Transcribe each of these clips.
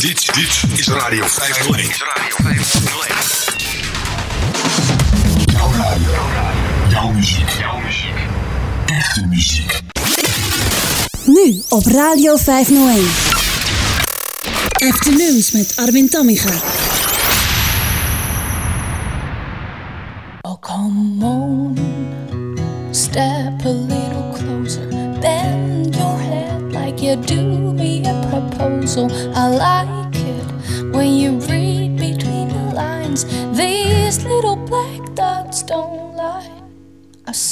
Dit, dit is Radio 501. Is Radio 501. Jouw radio. Jouw muziek. Jouw muziek. Echte muziek. Nu op Radio 501. Afternoons met Armin Tammiga. Oh, come on, step a little closer. Bend your head like you do me a proposal.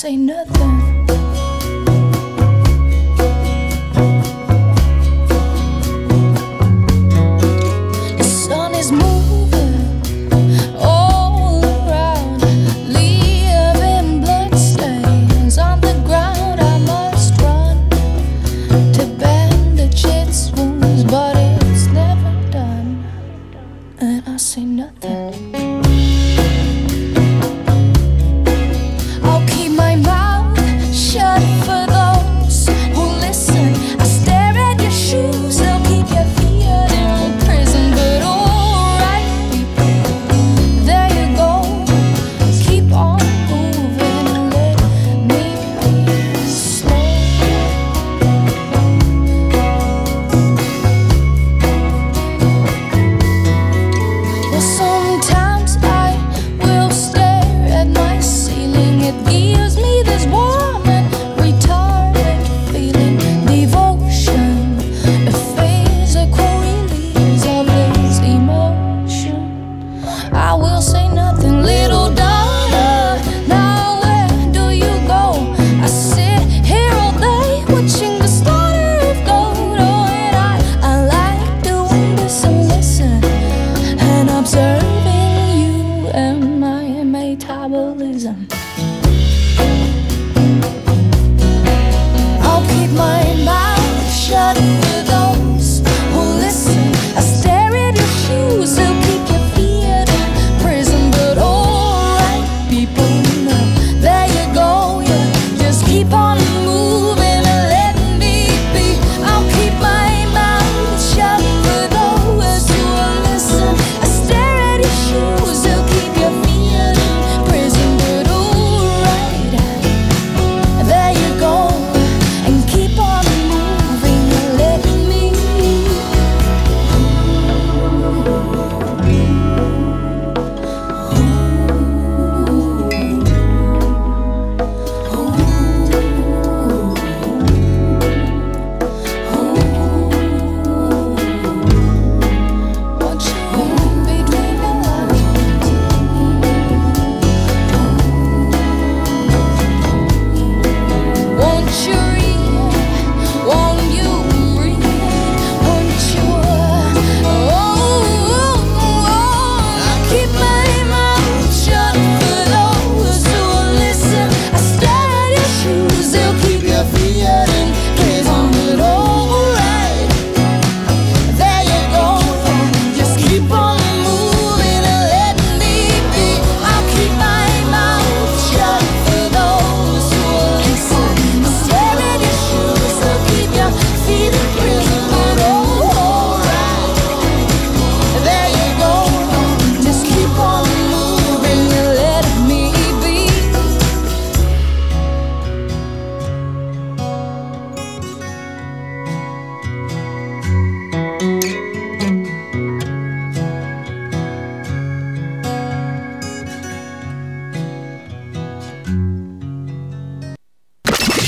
Say nothing.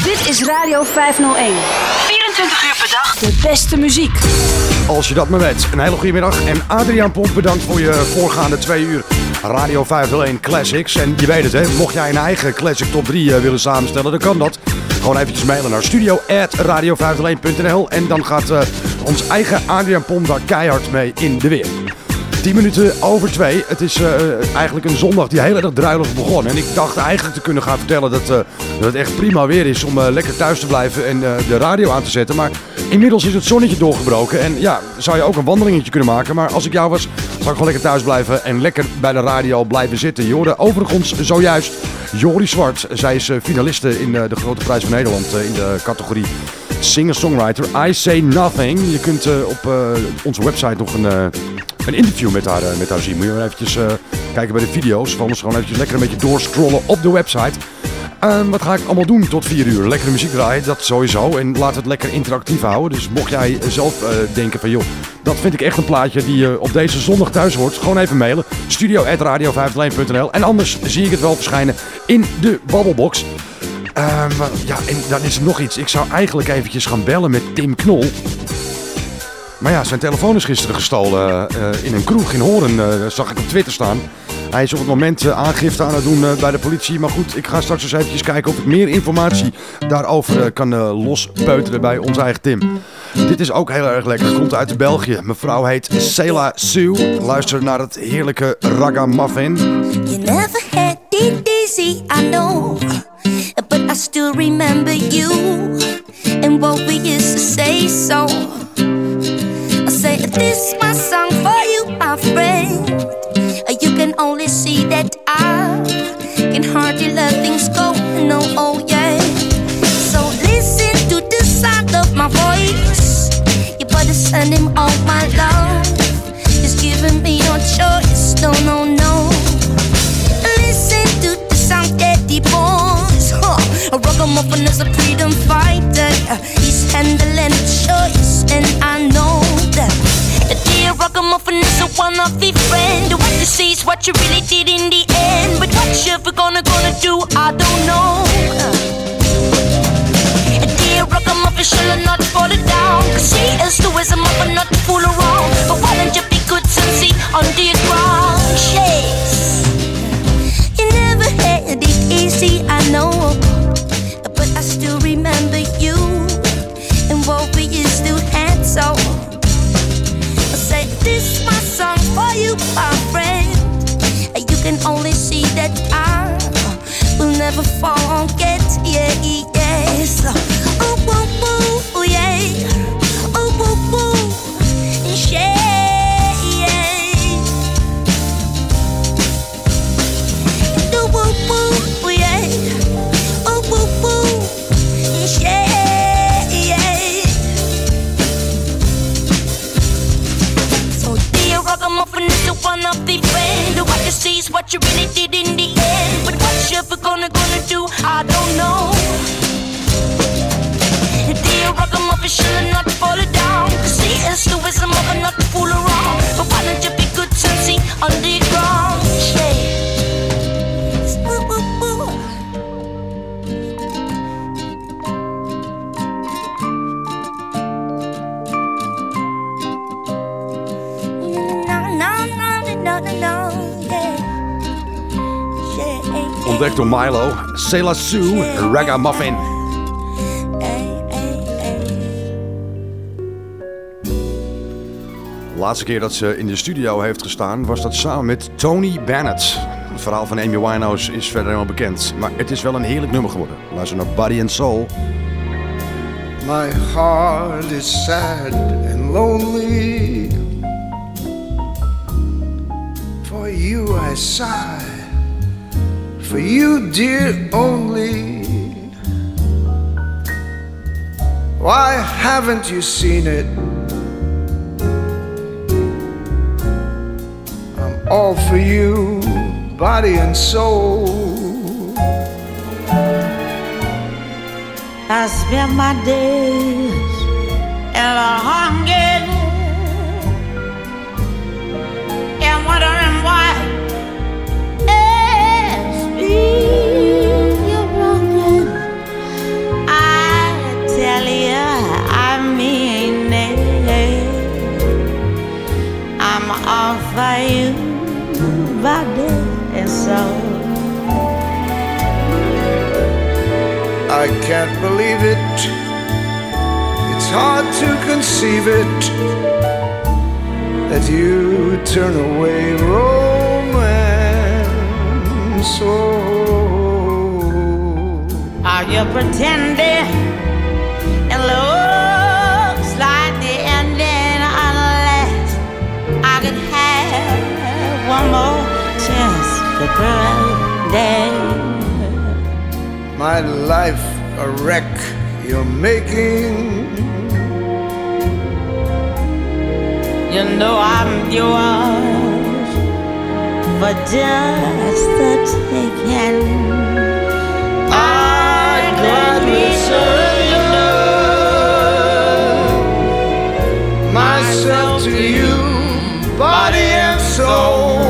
Dit is Radio 501. Beste muziek. Als je dat maar weet. Een hele goede middag. En Adriaan Pomp, bedankt voor je voorgaande twee uur Radio 501 Classics. En je weet het, hè, mocht jij een eigen Classic Top 3 eh, willen samenstellen, dan kan dat. Gewoon eventjes mailen naar studio.radio501.nl en dan gaat eh, ons eigen Adriaan Pomp daar keihard mee in de weer. 10 minuten over twee. Het is eh, eigenlijk een zondag die heel erg druilig begon. En ik dacht eigenlijk te kunnen gaan vertellen dat, eh, dat het echt prima weer is om eh, lekker thuis te blijven en eh, de radio aan te zetten. Maar inmiddels is het zonnetje doorgebroken. En ja, zou je ook een wandelingetje kunnen maken. Maar als ik jou was, zou ik gewoon lekker thuis blijven en lekker bij de radio blijven zitten. Je hoorde overigens zojuist Jori Zwart. Zij is eh, finaliste in eh, de Grote Prijs van Nederland eh, in de categorie singer-songwriter I Say Nothing. Je kunt eh, op eh, onze website nog een, eh, een interview met haar, eh, met haar zien. Moet je maar eventjes eh, kijken bij de video's. Anders gewoon eventjes lekker een beetje doorscrollen op de website. Ehm, wat ga ik allemaal doen tot 4 uur? Lekkere muziek draaien, dat sowieso. En we het lekker interactief houden. Dus mocht jij zelf eh, denken van joh, dat vind ik echt een plaatje die je op deze zondag thuis hoort. Gewoon even mailen. studio.radio501.nl En anders zie ik het wel verschijnen in de babbelbox. Ehm, ja, en dan is er nog iets. Ik zou eigenlijk eventjes gaan bellen met Tim Knol. Maar ja, zijn telefoon is gisteren gestolen eh, in een kroeg in Horen. eh, zag ik op Twitter staan. Hij is op het moment eh, aangifte aan het doen bij de politie. Maar goed, ik ga straks eens eventjes kijken of ik meer informatie daarover kan lospeuteren bij ons eigen Tim. Dit is ook heel erg lekker. Komt uit België. Mevrouw heet Sela Sue. Luister naar het heerlijke ragamuffin. You never had it I know. But I still remember you and what we used to say so. Say, This my song for you, my friend. You can only see that I can hardly let things go. No, oh yeah. So listen to the sound of my voice. You better send him all my love. He's giving me no choice. No, no, no. Listen to the sound that he boys. Huh. A ragamuffin is a freedom fighter. He's handling choice, and I know. The dear ragamuffin is a one of the friend. What you see is what you really did in the end. But what you ever gonna gonna do, I don't know. Uh. A dear ragamuffin shall not fall down. Cause she is the wisdom of not to fool around. But why don't you be good and see on the ground? That I will never forget. Yeah, yes. Sela Sue, ragamuffin. De laatste keer dat ze in de studio heeft gestaan was dat samen met Tony Bennett. Het verhaal van Amy Winehouse is verder helemaal bekend. Maar het is wel een heerlijk nummer geworden. Luister naar Body and Soul. My heart is sad and lonely. For you I sigh. For you, dear, only. Why haven't you seen it? I'm all for you, body and soul. I spend my days in a hunger you, body and soul. I can't believe it. It's hard to conceive it that you turn away romance. Oh, Are you pretending? Pretend. my life a wreck you're making. You know I'm yours for just the taking. I gladly surrender myself to you, body and soul.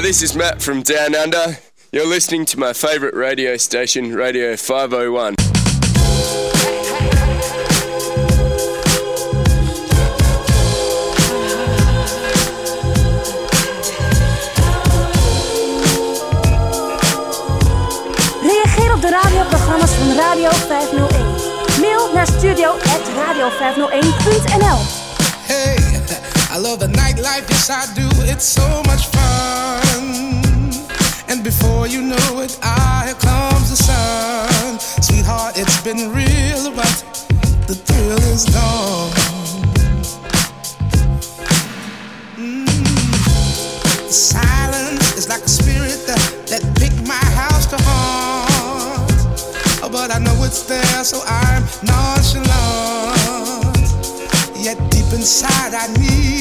Hi, this is Matt from Down Under. You're listening to my favourite radio station, Radio 501. Reageer op de radioprogramma's van Radio 501. Mail naar studio.radio501.nl Hey, I love the nightlife, yes I do. It's so much fun. Before you know it, ah, here comes the sun. Sweetheart, it's been real, but the thrill is gone. Mm. Silence is like a spirit that, that picked my house to haunt. Oh, but I know it's there, so I'm nonchalant. Yet deep inside, I need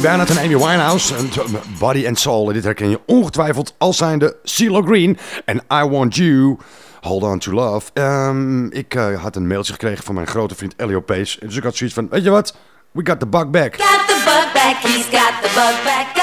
Tony Bennett en Amy Winehouse. En Body and Soul. En dit herken je ongetwijfeld als zijnde CeeLo Green. En I Want You. Hold on to love. Ehm, ik uh, had een mailtje gekregen van mijn grote vriend Elio Pace. Dus ik had zoiets van, weet je wat? We got the bug back. Got the bug back, he's got the bug back,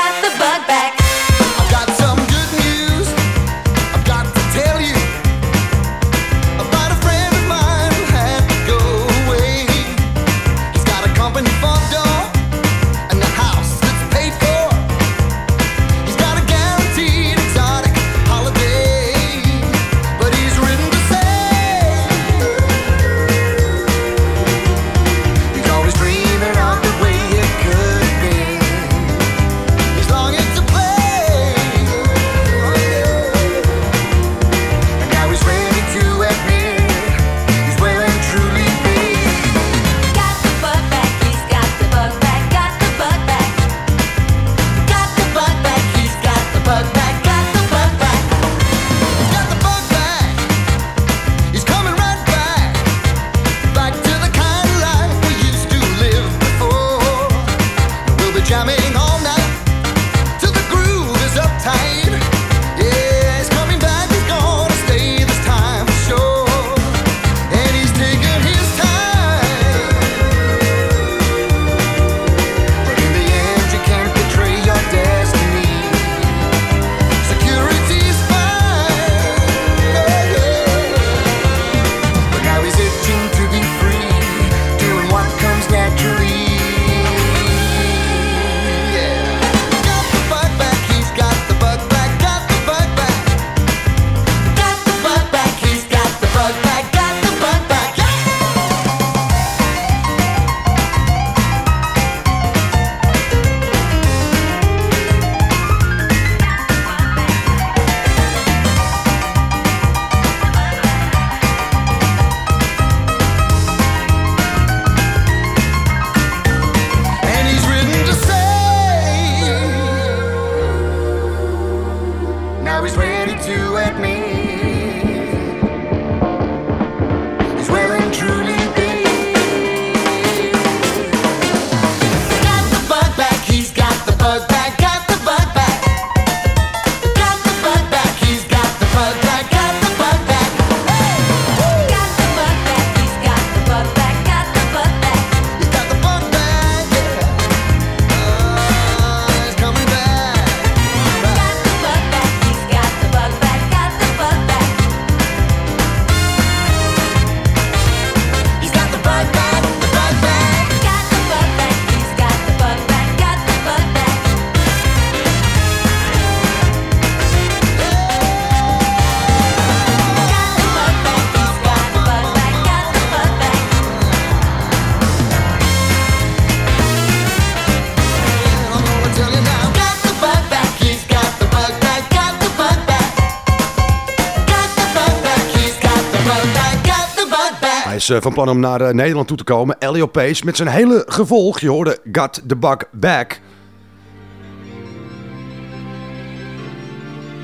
Eh, van plan om naar eh, Nederland toe te komen. Elio Pace met zijn hele gevolg. Je hoorde Got the Bug Back.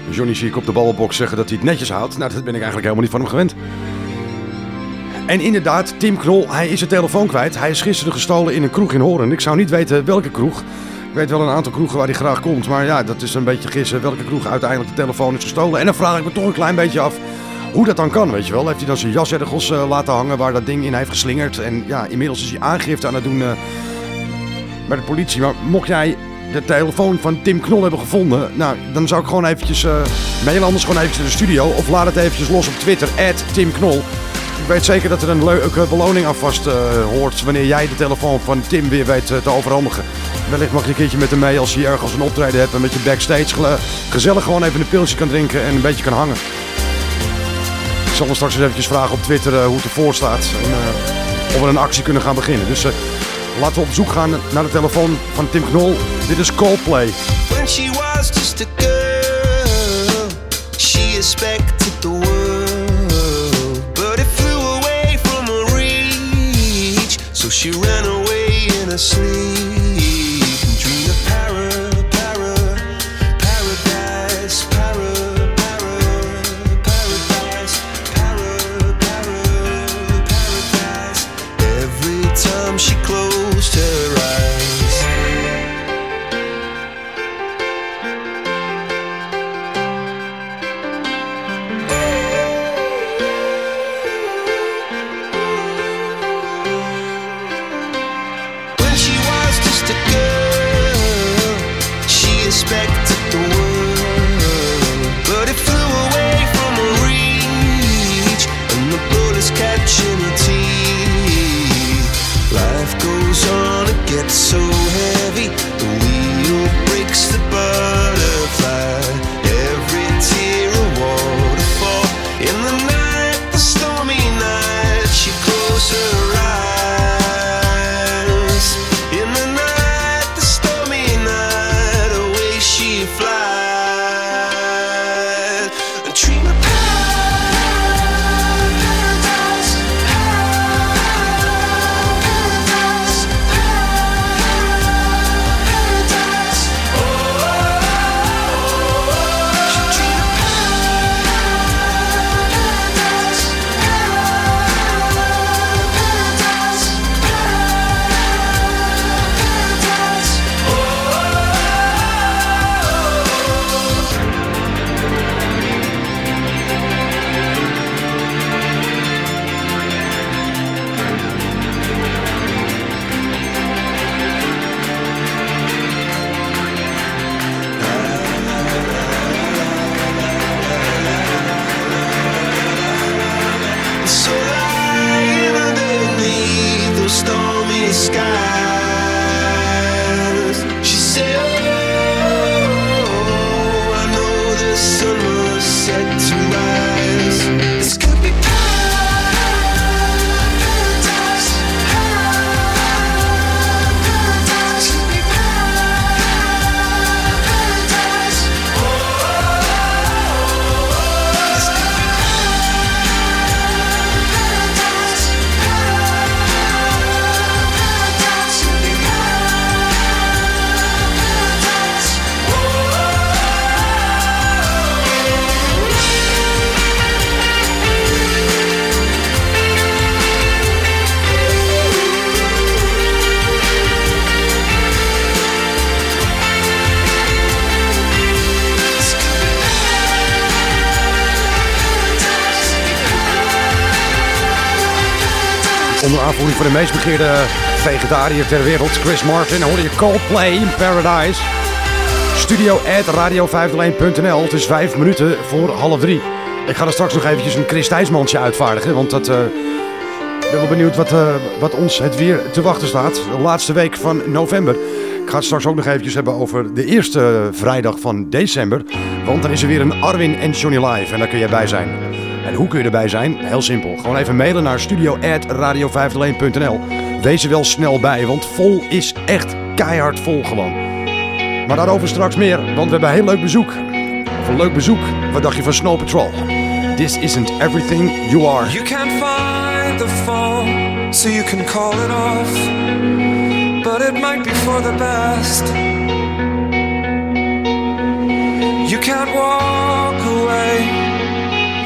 Johnny zie ik op de ballenbox zeggen dat hij het netjes houdt. Nou, dat ben ik eigenlijk helemaal niet van hem gewend. En inderdaad, Tim Knol, hij is zijn telefoon kwijt. Hij is gisteren gestolen in een kroeg in Horen. Ik zou niet weten welke kroeg. Ik weet wel een aantal kroegen waar hij graag komt. Maar ja, dat is een beetje gissen welke kroeg uiteindelijk de telefoon is gestolen. En dan vraag ik me toch een klein beetje af hoe dat dan kan, weet je wel. Heeft hij dan zijn jas ergens uh, laten hangen waar dat ding in heeft geslingerd. En ja, inmiddels is hij aangifte aan het doen uh, bij de politie. Maar mocht jij de telefoon van Tim Knol hebben gevonden, nou, dan zou ik gewoon eventjes uh, anders gewoon eventjes in de studio. Of laat het eventjes los op Twitter, Tim Knol. Ik weet zeker dat er een leuke beloning aan vast hoort wanneer jij de telefoon van Tim weer weet te overhandigen. Wellicht mag je een keertje met hem mee als je ergens een optreden hebt en met je backstage gezellig gewoon even een pilsje kan drinken en een beetje kan hangen. Ik zal straks eens eventjes vragen op Twitter uh, hoe het ervoor staat. En uh, of we een actie kunnen gaan beginnen. Dus uh, laten we op zoek gaan naar de telefoon van Tim Knol. Dit is Coldplay. When she was just a girl, she expected the world. But it flew away from her reach. So she ran away in a sleep. Van de meest begeerde vegetariër ter wereld, Chris Martin, hoorde je Coldplay in Paradise. Studio at radio501.nl. Het is vijf minuten voor half drie. Ik ga er straks nog eventjes een Chris Thijsmandje uitvaardigen, want dat... eh, ik ben wel benieuwd wat, eh, wat ons het weer te wachten staat. De laatste week van november. Ik ga het straks ook nog eventjes hebben over de eerste vrijdag van december. Want dan is er weer een Arwin en Johnny Live. En daar kun jij bij zijn. En hoe kun je erbij zijn? Heel simpel. Gewoon even mailen naar studio.radio501.nl. Wees er wel snel bij, want vol is echt keihard vol gewoon. Maar daarover straks meer, want we hebben een heel leuk bezoek. Of een leuk bezoek. Wat dacht je van Snow Patrol? This isn't everything you are. You can't find the phone, so you can call it off. But it might be for the best. You can't walk away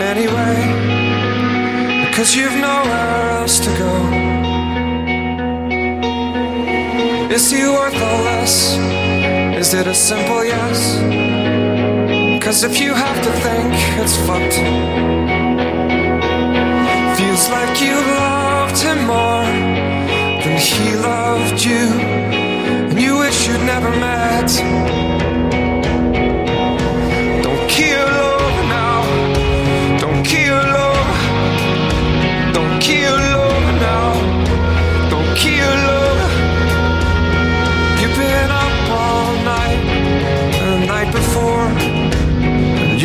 anyway, because you've nowhere else to go. Is he worth all this? Is it a simple yes? Cause if you have to think, it's fucked. Feels like you loved him more than he loved you, and you wish you'd never met.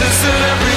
This that every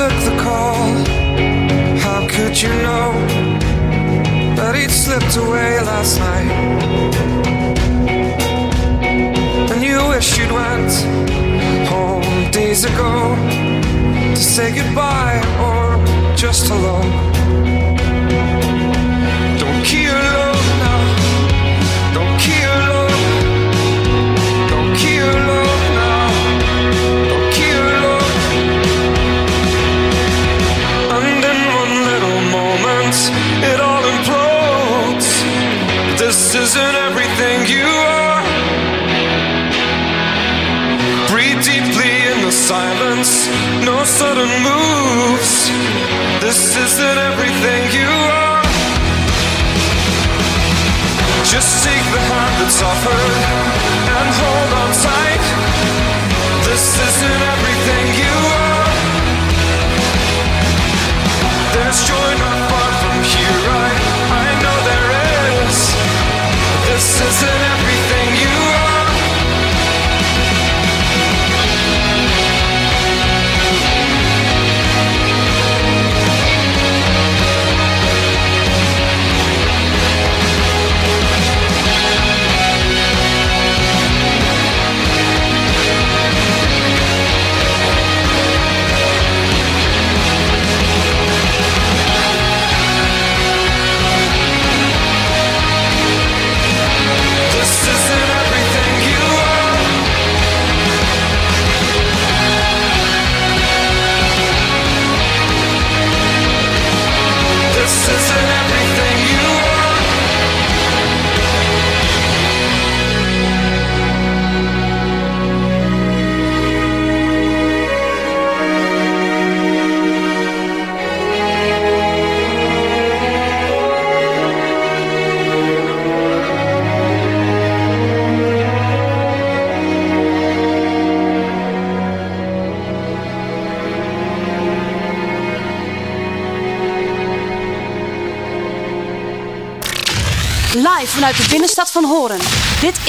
took the call. How could you know? that he'd slipped away last night. And you wish you'd went home days ago to say goodbye or just alone.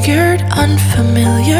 figured unfamiliar.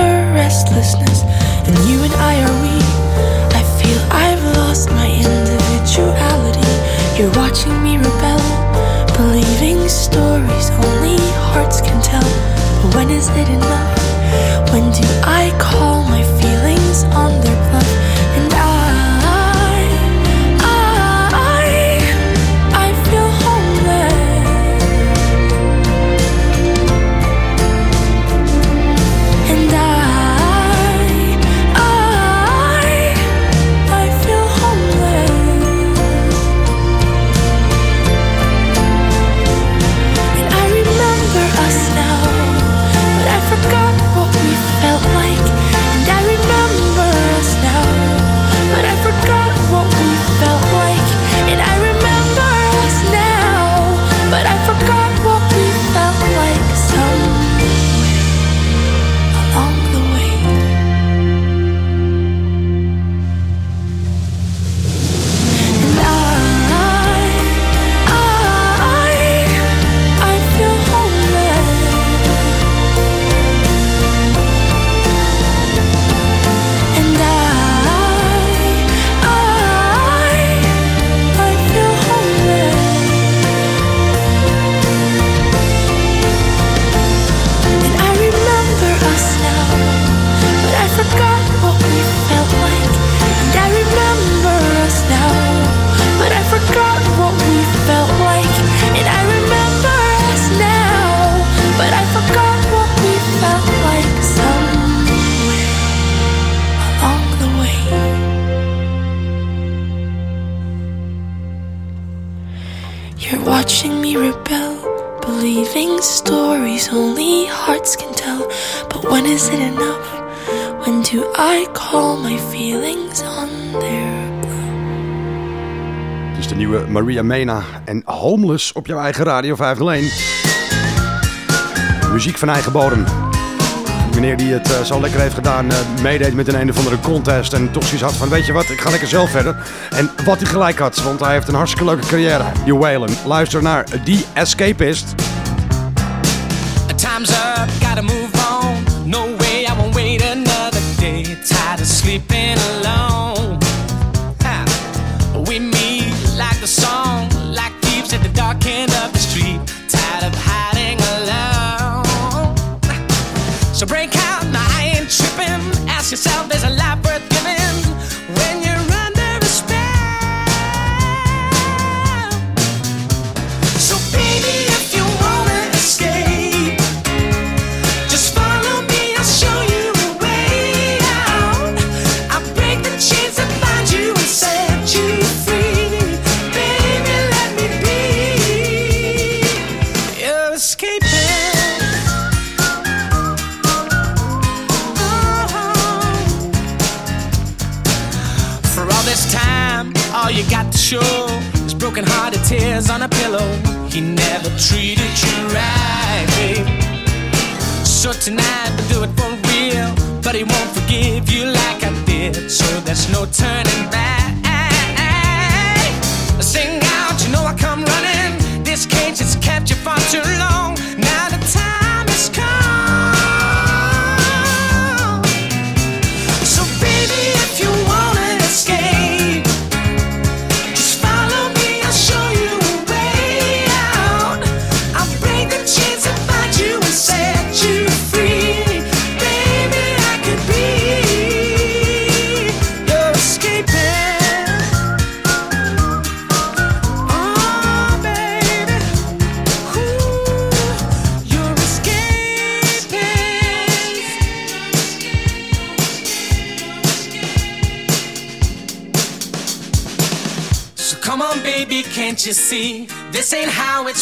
Mena en Homeless op jouw eigen Radio 501. Muziek van eigen bodem. Die meneer die het eh, zo lekker heeft gedaan, eh, meedeed met een een of andere contest. En toch zoiets had van, weet je wat, ik ga lekker zelf verder. En wat hij gelijk had, want hij heeft een hartstikke leuke carrière. Die Waylon. Luister naar The Escapist. Time's up, gotta move on. No way, I won't wait another day. Tired of sleeping alone. Yourself, there's a life worth treated you right, babe. So tonight we'll do it for real. But he won't forgive you like I did. So there's no turning back.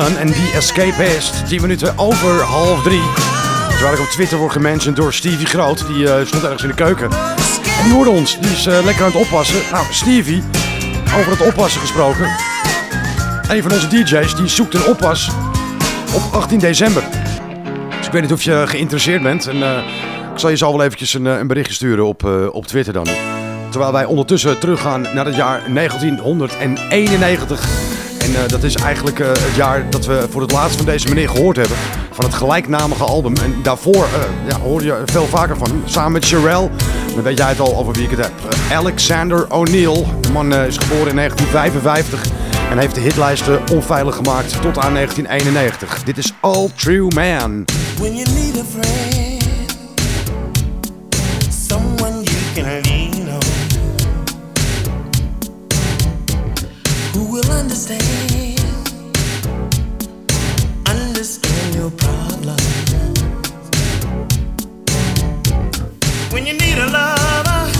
en The Escapist. 10 minuten over half drie. Terwijl ik op Twitter word gementiond door Stevie Groot. Die eh, stond ergens in de keuken. En die ons. Die is eh, lekker aan het oppassen. Nou, Stevie, over het oppassen gesproken. Een van onze DJ's die zoekt een oppas op 18 december. Dus ik weet niet of je geïnteresseerd bent. En, eh, ik zal je zo wel eventjes een, een berichtje sturen op, op Twitter dan. Terwijl wij ondertussen teruggaan naar het jaar 1991. En eh, dat is eigenlijk eh, het jaar dat we voor het laatst van deze meneer gehoord hebben. Van het gelijknamige album. En daarvoor eh, ja, hoorde je veel vaker van. Samen met Sherelle. Dan weet jij het al over wie ik het heb. Alexander O'Neill. De man is geboren in 1955. En heeft de hitlijsten onveilig gemaakt tot aan 1991. Dit is All True Man. When you need a friend, someone you can lean satisfy. You. Need a lover,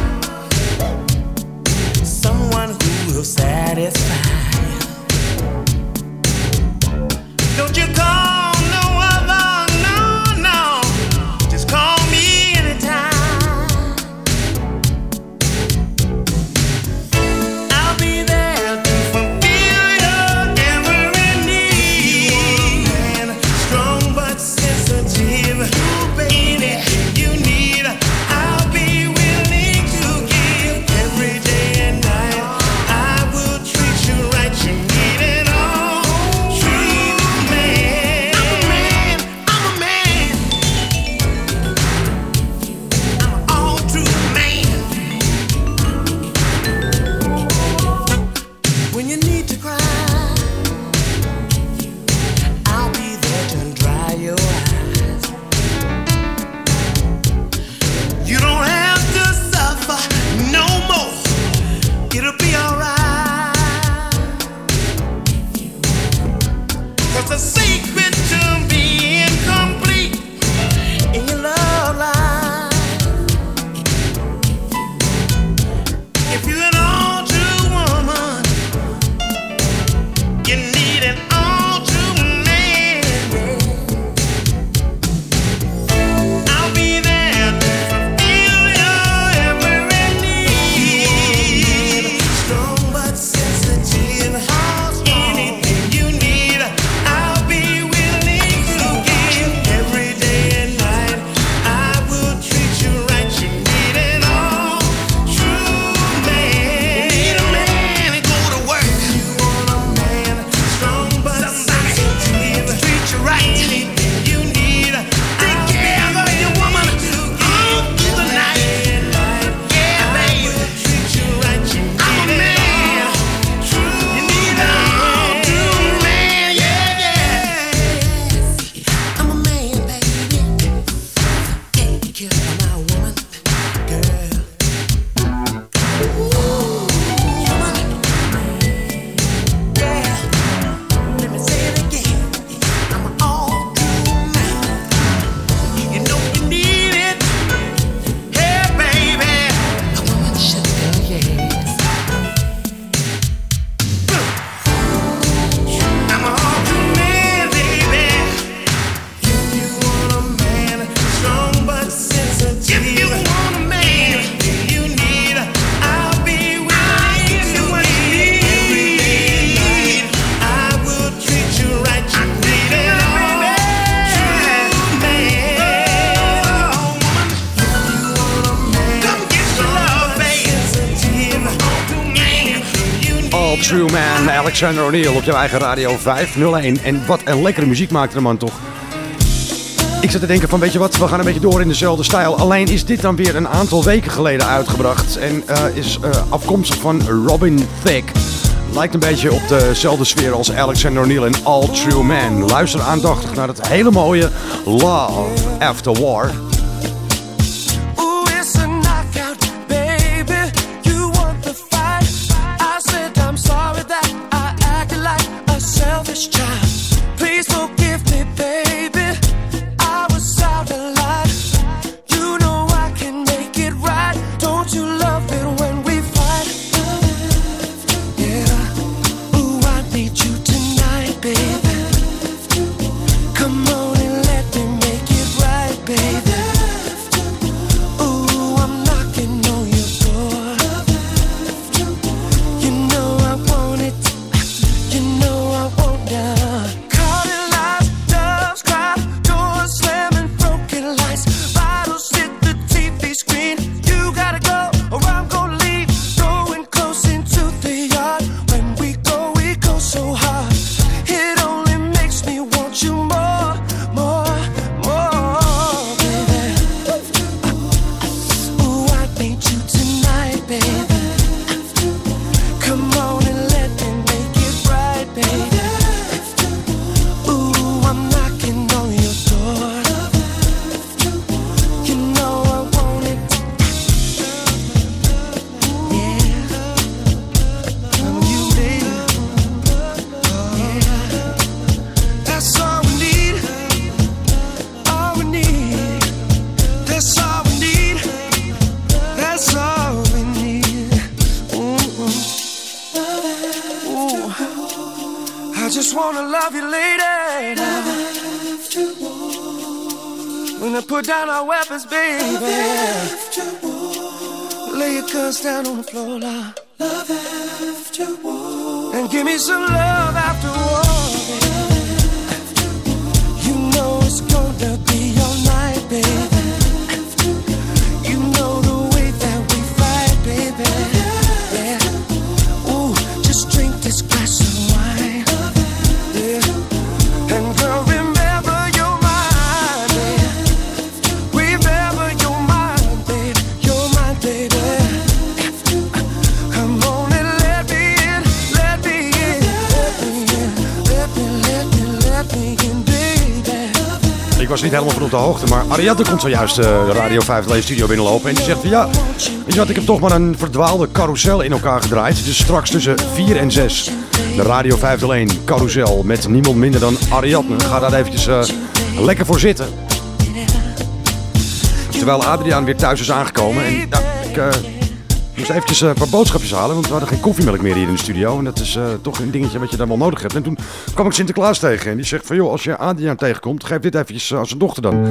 someone who will satisfy. Don't you call Alexander O'Neill op jouw eigen radio 501. En wat een lekkere muziek maakt de man toch. Ik zat te denken van, weet je wat, we gaan een beetje door in dezelfde stijl. Alleen is dit dan weer een aantal weken geleden uitgebracht. En eh, is eh, afkomstig van Robin Thicke. Lijkt een beetje op dezelfde sfeer als Alexander O'Neill en All True Man. Luister aandachtig naar het hele mooie Love After War. Love you, lady. When I put down our weapons, baby. Lay your guns down on the floor, love. After war. And give me some love was niet helemaal van op de hoogte, maar Ariadne komt zojuist eh, de Radio 5 studio binnenlopen. En die zegt ja, weet je ik heb toch maar een verdwaalde carousel in elkaar gedraaid. Dus straks tussen 4 en 6 de Radio 501 carousel met niemand minder dan Ariadne. Ga daar eventjes eh, lekker voor zitten. Terwijl Adriaan weer thuis is aangekomen. En ja, ik eh, moest eventjes eh, een paar boodschapjes halen, want we hadden geen koffiemelk meer hier in de studio. En dat is eh, toch een dingetje wat je dan wel nodig hebt. En toen kwam ik Sinterklaas tegen en die zegt van joh, als je Adriaan tegenkomt, geef dit eventjes eh, aan zijn dochter dan.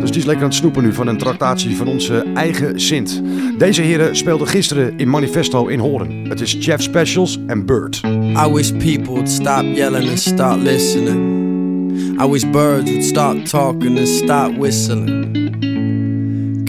Dus die is lekker aan het snoepen nu van een tractatie van onze eigen Sint. Deze heren speelden gisteren in Manifesto in Horen. Het is Jeff Specials en Bird. I wish people would stop yelling and start listening. I wish birds would start talking and start whistling.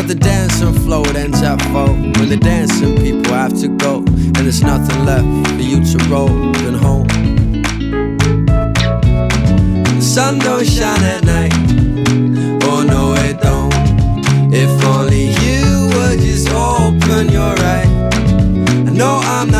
But the dancing floor it ends at four When the dancing people have to go And there's nothing left for you to roll than home The sun don't shine at night. Oh no it don't. If only you would just open your eyes. I know I'm not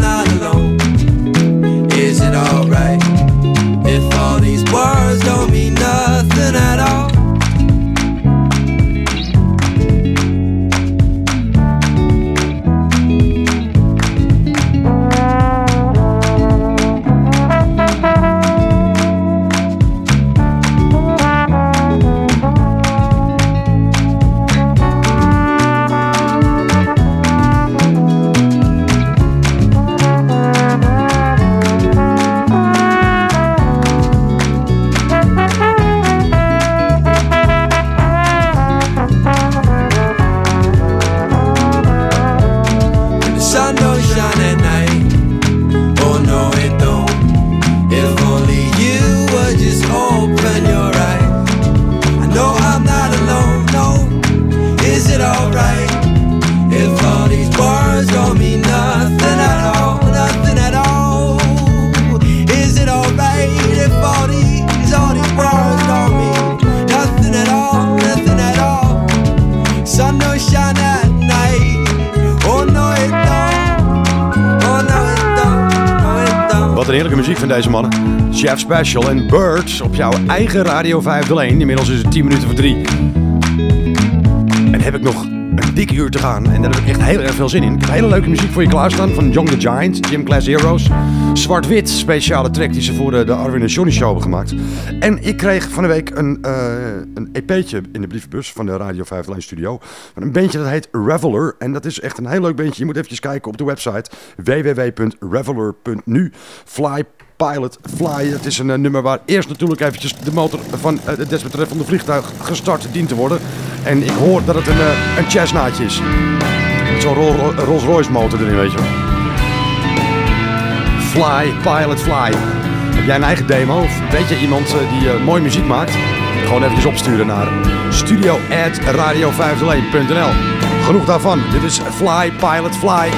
deze mannen. Chef Special en Birds op jouw eigen Radio 501. Inmiddels is het 10 minuten voor 3. En heb ik nog een dik uur te gaan. En daar heb ik echt heel erg veel zin in. Ik heb hele leuke muziek voor je klaarstaan. Van Young the Giant, Gym Class Heroes. Zwart-wit, speciale track die ze voor de, de Arwin Johnny Show hebben gemaakt. En ik kreeg van de week een, eh, een EP'tje in de brievenbus van de Radio 501 studio. Van een bandje dat heet Reveler. En dat is echt een heel leuk bandje. Je moet eventjes kijken op de website www.reveler.nu. Fly Pilot Fly. Het is een eh, nummer waar eerst natuurlijk eventjes de motor van eh, het desbetreffende vliegtuig gestart dient te worden. En ik hoor dat het een, eh, een is. Zo'n Ro- Rolls Royce motor erin, weet je wel. Fly, Pilot Fly. Heb jij een eigen demo? Of weet je iemand die mooie muziek maakt? Gewoon eventjes opsturen naar studio.radio501.nl Genoeg daarvan. Dit is Fly, Pilot Fly.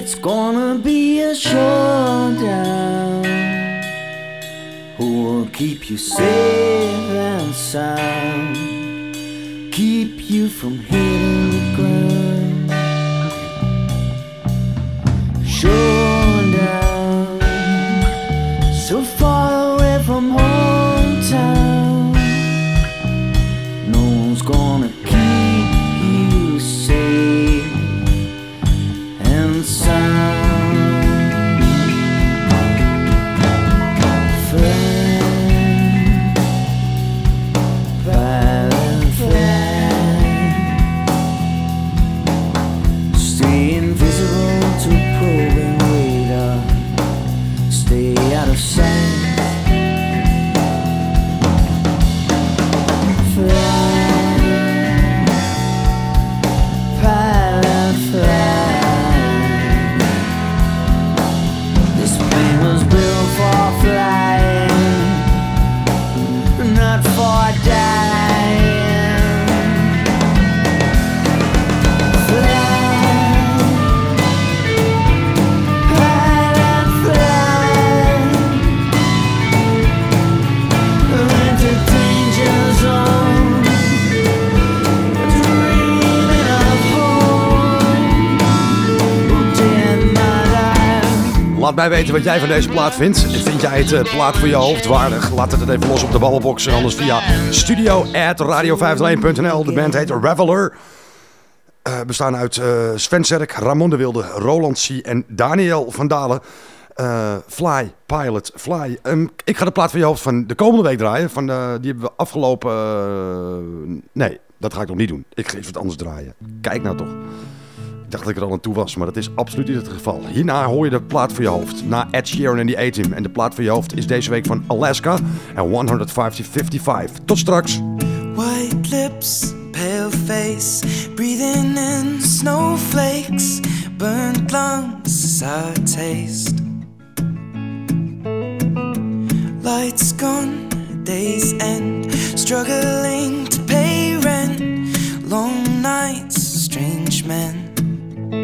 It's gonna be a showdown. Who will keep you safe and sound? Keep you from hitting the ground. Showdown. Laat mij weten wat jij van deze plaat vindt. Vind jij het eh, plaat voor je hoofd waardig? Laat het even los op de babbelbox. En anders via studio at radio501.nl. De band heet Reveler. Eh, bestaan uit eh, Sven Zerk, Ramon de Wilde, Roland C. en Daniel van Dalen. Fly, Pilot, Fly. Ehm, ik ga de plaat van je hoofd van de komende week draaien. Van, die hebben we afgelopen... nee, dat ga ik nog niet doen. Ik ga iets wat anders draaien. Kijk nou toch. Dacht dat ik er al aan toe was, maar dat is absoluut niet het geval. Hierna hoor je de plaat voor je hoofd. Na Ed Sheeran en die A-Team. En de plaat voor je hoofd is deze week van Alaska en 150-55. Tot straks. White lips, pale face, breathing in snowflakes, burnt lungs is our taste. Lights gone, days end, struggling to pay rent, long nights, strange men.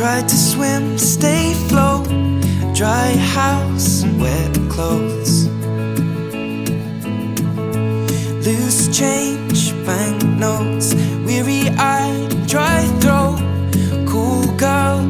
tried to swim, stay float, dry house, wet clothes. Loose change, banknotes, weary eyed, dry throat, cool girl,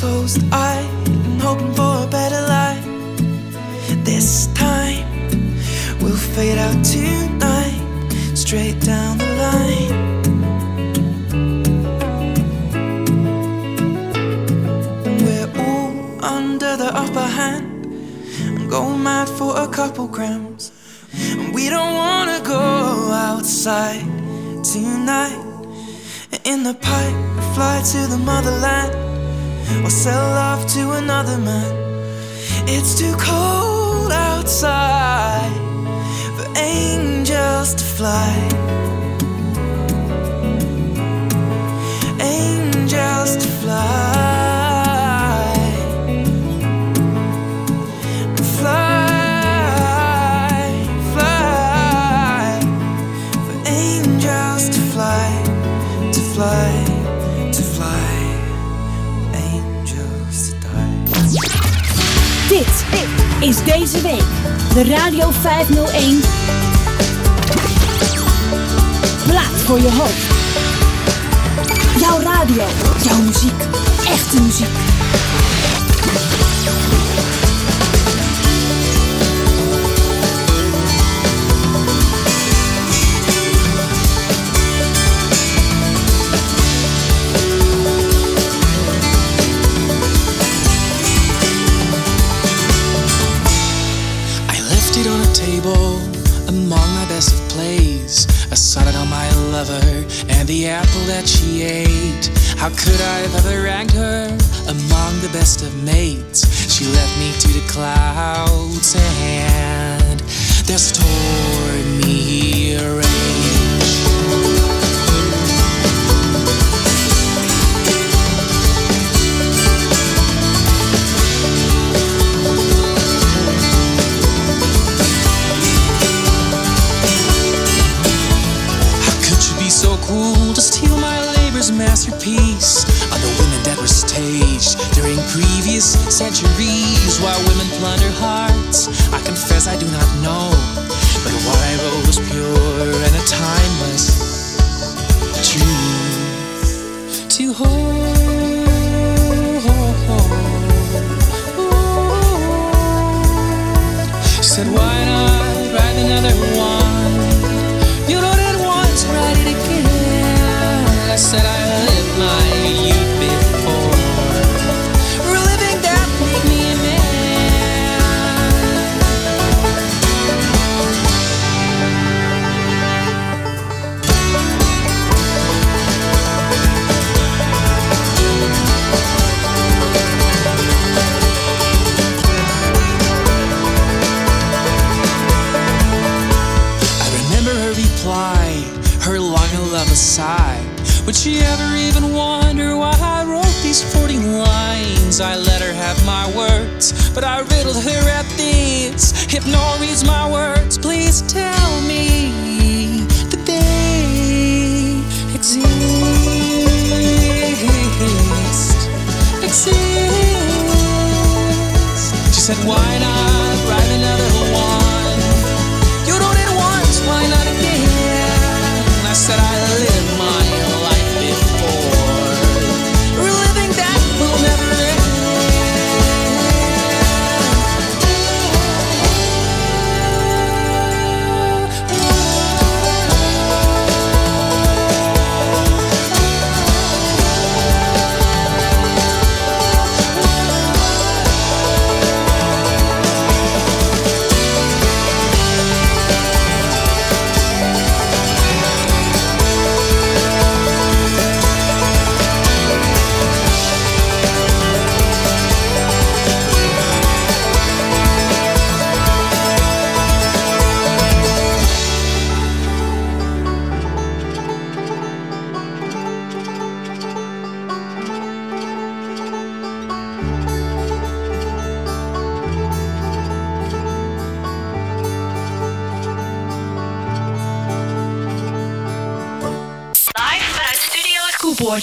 closed eye, and hoping for a better life. This time we'll fade out tonight, straight down the line. We're all under the upper hand. I'm going mad for a couple grams. And we don't wanna go outside tonight. In the pipe, fly to the motherland or sell love to another man. It's too cold outside for angels to fly. Angels to. Fly, is deze week de Radio 501. Plaat voor je hoofd. Jouw radio, jouw muziek, echte muziek. That she ate. How could I have ever ranked her among the best of mates? She left me to the clouds and toward me centuries while women plunder hearts. I confess I do not know,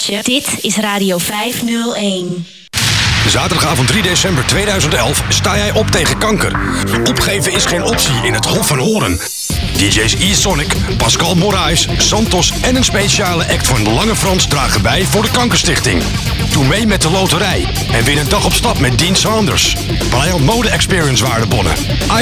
Dit is Radio 501. Zaterdagavond 3 december 2011 sta jij op tegen kanker. Opgeven is geen optie in het Hof van Horen. DJ's E-Sonic, Pascal Moraes, Santos en een speciale act van Lange Frans dragen bij voor de Kankerstichting. Doe mee met de loterij en win een dag op stap met Dean Sanders. Brian Mode Experience waardebonnen,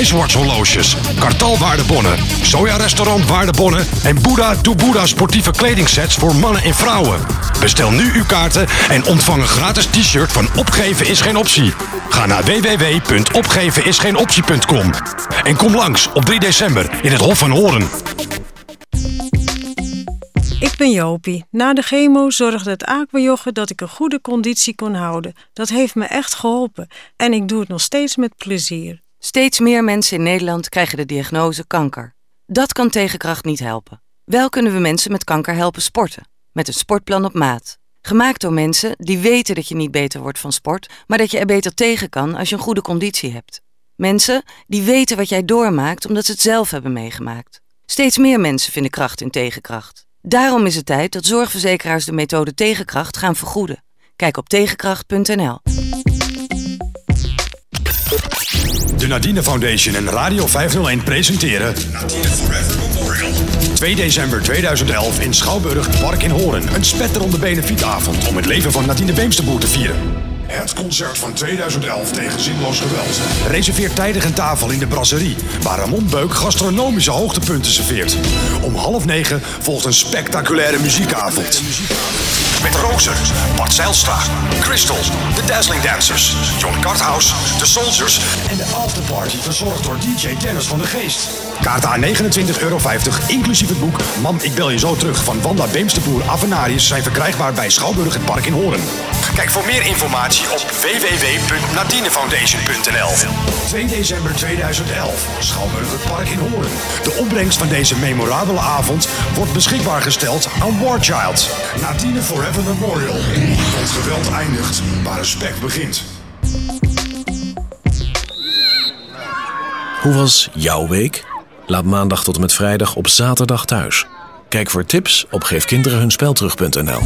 Icewatch horloges, Kartal waardebonnen, Soja Restaurant waardebonnen en Buddha to Buddha sportieve kledingsets voor mannen en vrouwen. Bestel nu uw kaarten en ontvang een gratis t-shirt van Opgeven is geen optie. Ga naar www.opgevenisgeenoptie.com en kom langs op 3 december in het Hof van Horen. Ik ben Jopie. Na de chemo zorgde het aquajoggen dat ik een goede conditie kon houden. Dat heeft me echt geholpen en ik doe het nog steeds met plezier. Steeds meer mensen in Nederland krijgen de diagnose kanker. Dat kan tegenkracht niet helpen. Wel kunnen we mensen met kanker helpen sporten. Met een sportplan op maat. Gemaakt door mensen die weten dat je niet beter wordt van sport, maar dat je er beter tegen kan als je een goede conditie hebt. Mensen die weten wat jij doormaakt omdat ze het zelf hebben meegemaakt. Steeds meer mensen vinden kracht in tegenkracht. Daarom is het tijd dat zorgverzekeraars de methode tegenkracht gaan vergoeden. Kijk op tegenkracht.nl. De Nadine Foundation en Radio 501 presenteren... Nadine Forever Memorial. 2 december 2011 in Schouwburg Park in Horen. Een spetterende benefietavond om het leven van Nadine Beemsterboer te vieren. Het concert van 2011 tegen zinloos geweld. Reserveer tijdig een tafel in de brasserie, waar Ramon Beuk gastronomische hoogtepunten serveert. Om half negen volgt een spectaculaire muziekavond. Met Rozer, Bart Zijlstra, Crystal, The Dazzling Dancers, John Carthouse, The Soldiers en de afterparty verzorgd door DJ Dennis van de Geest. Kaarten aan 29,50 euro, inclusief het boek Mam, ik bel je zo terug van Wanda Beemsterboer Avenarius zijn verkrijgbaar bij Schouwburg het Park in Horen. Kijk voor meer informatie op www.nadinefoundation.nl 2 december 2011, Schouwburg het Park in Horen. De opbrengst van deze memorabele avond wordt beschikbaar gesteld aan War Child. Nadine Forever Memorial. Want geweld eindigt waar respect begint. Hoe was jouw week? Laat maandag tot en met vrijdag op zaterdag thuis. Kijk Kijk voor tips op geefkinderenhunspelterug.nl.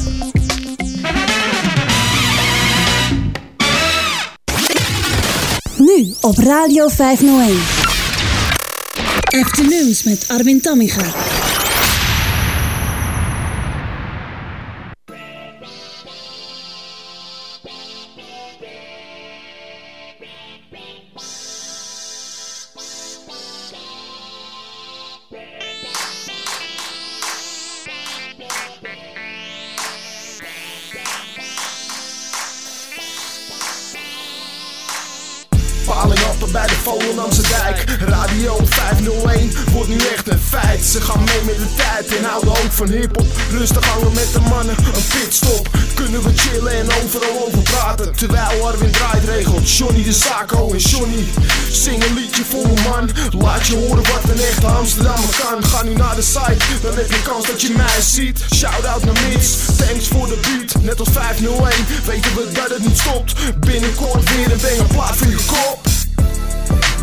Nu op Radio 501. Afternoons met Armin Tamminga. Van hiphop. Rustig hangen met de mannen, een pitstop. Kunnen we chillen en overal over praten? Terwijl Arwin draait regelt Johnny de Sako en Johnny. Zing een liedje voor me man Laat je horen wat een echte Amsterdammer kan. Ga nu naar de site, dan heb je kans dat je mij ziet. Shout out naar Mits, thanks voor de beat. Net als 501, weten we dat het niet stopt. Binnenkort weer een banger plaat voor je kop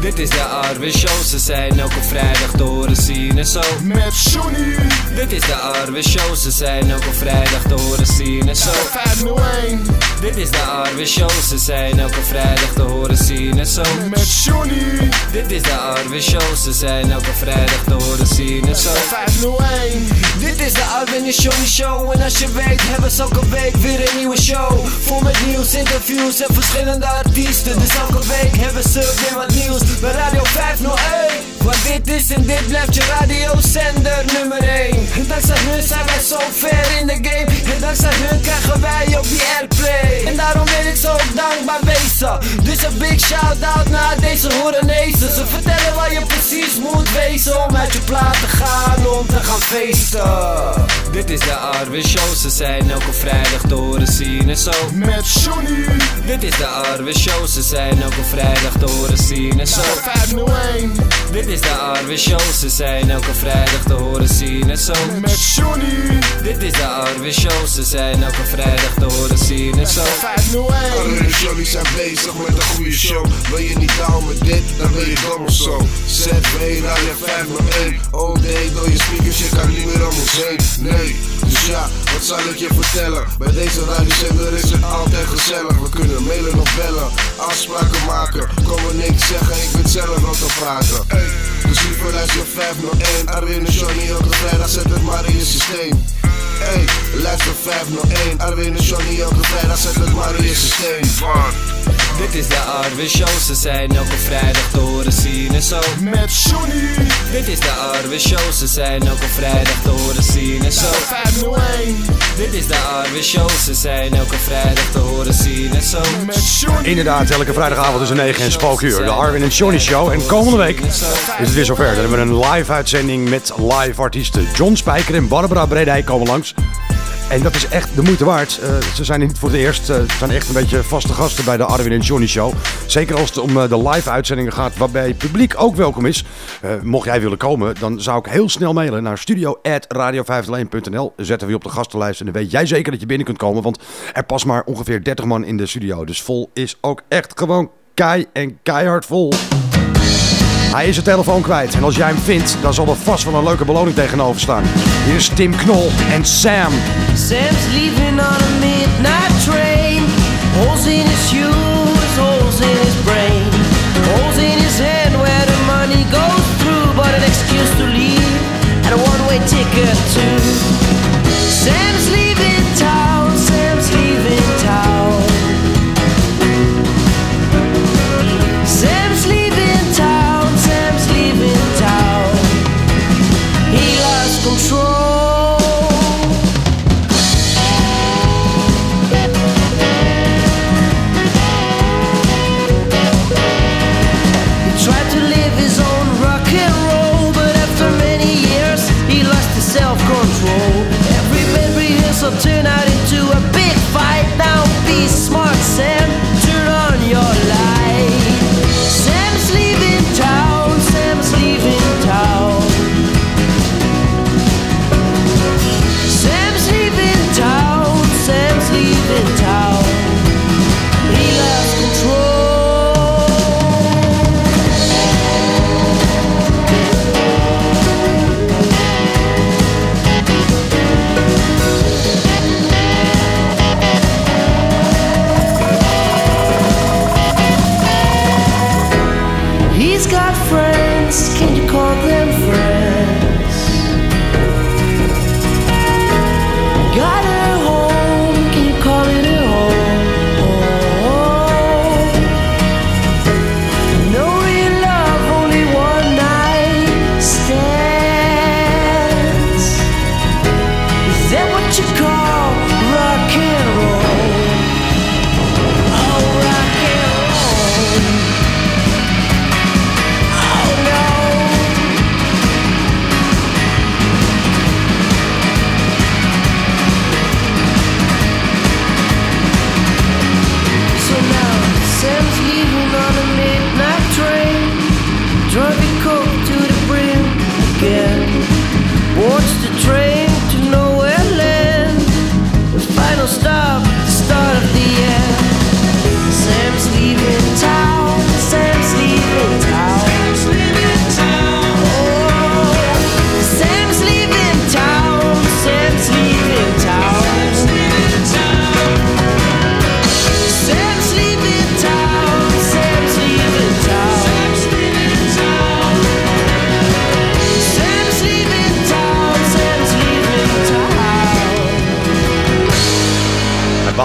Dit is de Arwe Show, ze zijn elke vrijdag te horen zien en zo. Met Johnny. Dit is de Arwe Show, ze zijn elke vrijdag te horen zien en zo. 501. Dit is de Arwe Show, ze zijn elke vrijdag te horen zien en zo. Met Johnny. Dit is de Arwe Show, ze zijn elke vrijdag te horen zien en zo. 501. Dit is de Arwin en Johnny Show En als je weet hebben ze elke week weer een nieuwe show Vol met nieuws, interviews en verschillende artiesten Dus elke week hebben ze weer wat nieuws Bij Radio 501 Want dit is en dit blijft je radiozender nummer 1 En dankzij hun zijn wij zo ver in de game En dankzij hun krijgen wij ook die airplay En daarom wil ik zo dankbaar wezen Dus een big shout out naar deze Horenezen Ze vertellen waar je precies moet wezen Om uit je plaat te gaan, om te gaan feesten dit is de Arwe Show, ze zijn elke vrijdag te horen zien en zo. Met Johnny. Dit is de Arwe Show, ze zijn elke vrijdag te horen zien en zo. 501. Dit is de Arwe Show, ze zijn elke vrijdag te horen zien en zo. Met Johnny. Dit is de Arwe Show, ze zijn elke vrijdag te horen zien en zo. 501. Arwin en Johnny zijn bezig met een goede show. Wil je niet down met dit, dan ben je dom of zo. ZB Radio 501. OD door je speakers, je kan niet meer om ons heen. Nee, dus ja, wat zal ik je vertellen? Bij deze radiozender is het altijd gezellig. We kunnen mailen of bellen, afspraken maken. Kom er niks zeggen, ik weet zelf wat te praten. Hey, dus liever luister 501. Arwin en Johnny elke vrijdag, zet het maar in je systeem. Hey, luister 501. Arwin en Johnny elke vrijdag, zet het maar in je systeem. Dit is de Arwe Show, ze zijn elke vrijdag te horen zien en zo. Met Johnny. Dit is de Arwe Show, ze zijn elke vrijdag te horen zien is de Arwe Show, ze zijn elke vrijdag te horen zien en zo. Inderdaad, elke vrijdagavond tussen 9 en spookuur. De Arwin en Johnny Show. En komende week is het weer zover. Dan hebben we een live uitzending met live artiesten. John Spijker en Barbara Bredij komen langs. En dat is echt de moeite waard. Eh, ze zijn niet voor het eerst. eh, ze zijn echt een beetje vaste gasten bij de Arwin en Johnny Show. Zeker als het om eh, de live uitzendingen gaat, waarbij het publiek ook welkom is. Mocht jij willen komen, dan zou ik heel snel mailen naar studio.radio501.nl. Zetten we je op de gastenlijst en dan weet jij zeker dat je binnen kunt komen. Want er past maar ongeveer 30 man in de studio. Dus vol is ook echt gewoon kei en keihard vol. Hij is zijn telefoon kwijt en als jij hem vindt, dan zal er vast wel een leuke beloning tegenover staan. Hier is Tim Knol en Sam. Sam's leaving on a midnight train. Holes in his shoes, holes in his brain. Holes in his head where the money goes through. But an excuse to leave and a one way ticket too. Sam's leaving town,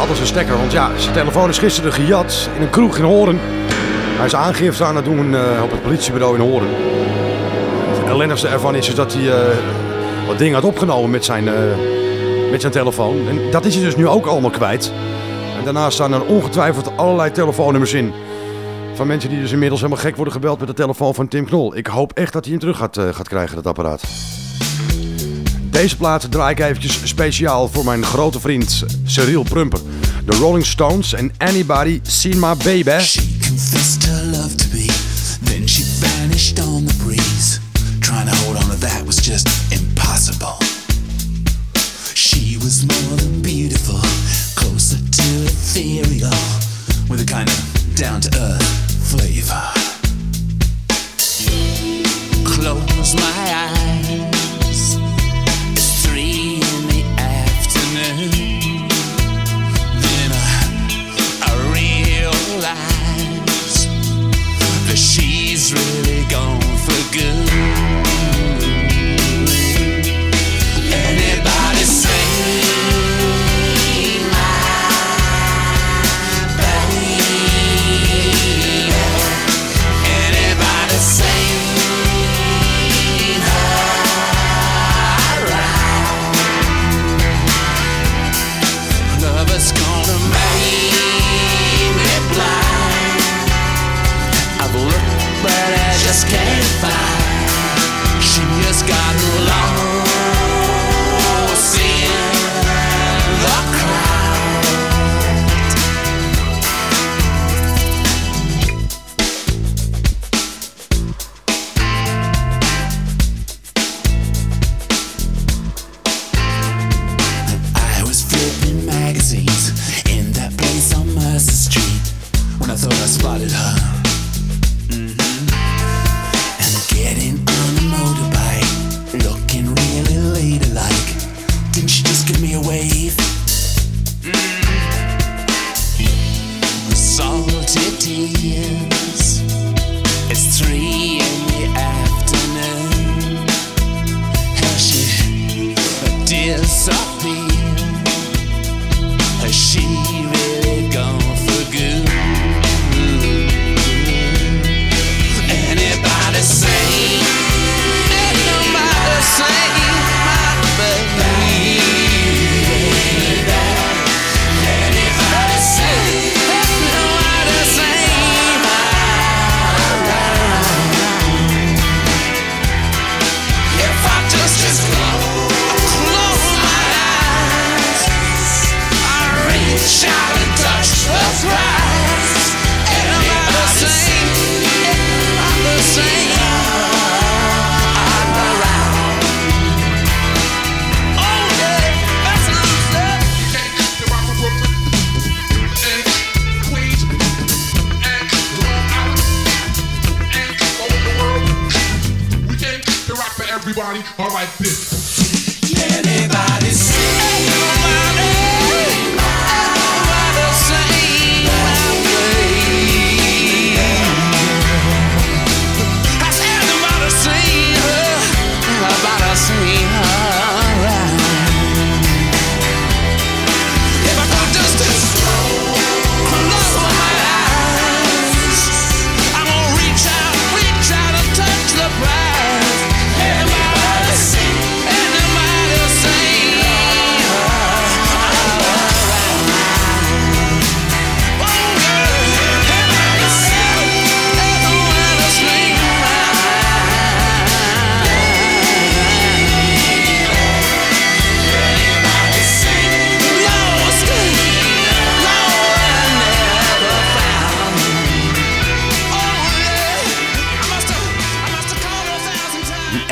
hadden zijn stekker. Want ja, zijn telefoon is gisteren gejat in een kroeg in Horen. Hij is aangifte aan het doen eh, op het politiebureau in Horen. Het ellendigste ervan is, dat hij eh, wat dingen had opgenomen met zijn, eh, met zijn telefoon. En dat is hij dus nu ook allemaal kwijt. En daarnaast staan er ongetwijfeld allerlei telefoonnummers in. Van mensen die dus inmiddels helemaal gek worden gebeld met de telefoon van Tim Knol. Ik hoop echt dat hij hem terug gaat, gaat krijgen, dat apparaat. Deze plaat draai ik eventjes speciaal voor mijn grote vriend Cyril Prumper. De Rolling Stones en Anybody Seen My Baby. confessed her love to me. Then she vanished on the breeze. Trying to hold on to that was just impossible. She was more than beautiful, closer to ethereal, with a kind of down to earth flavor. Close my eyes. Good.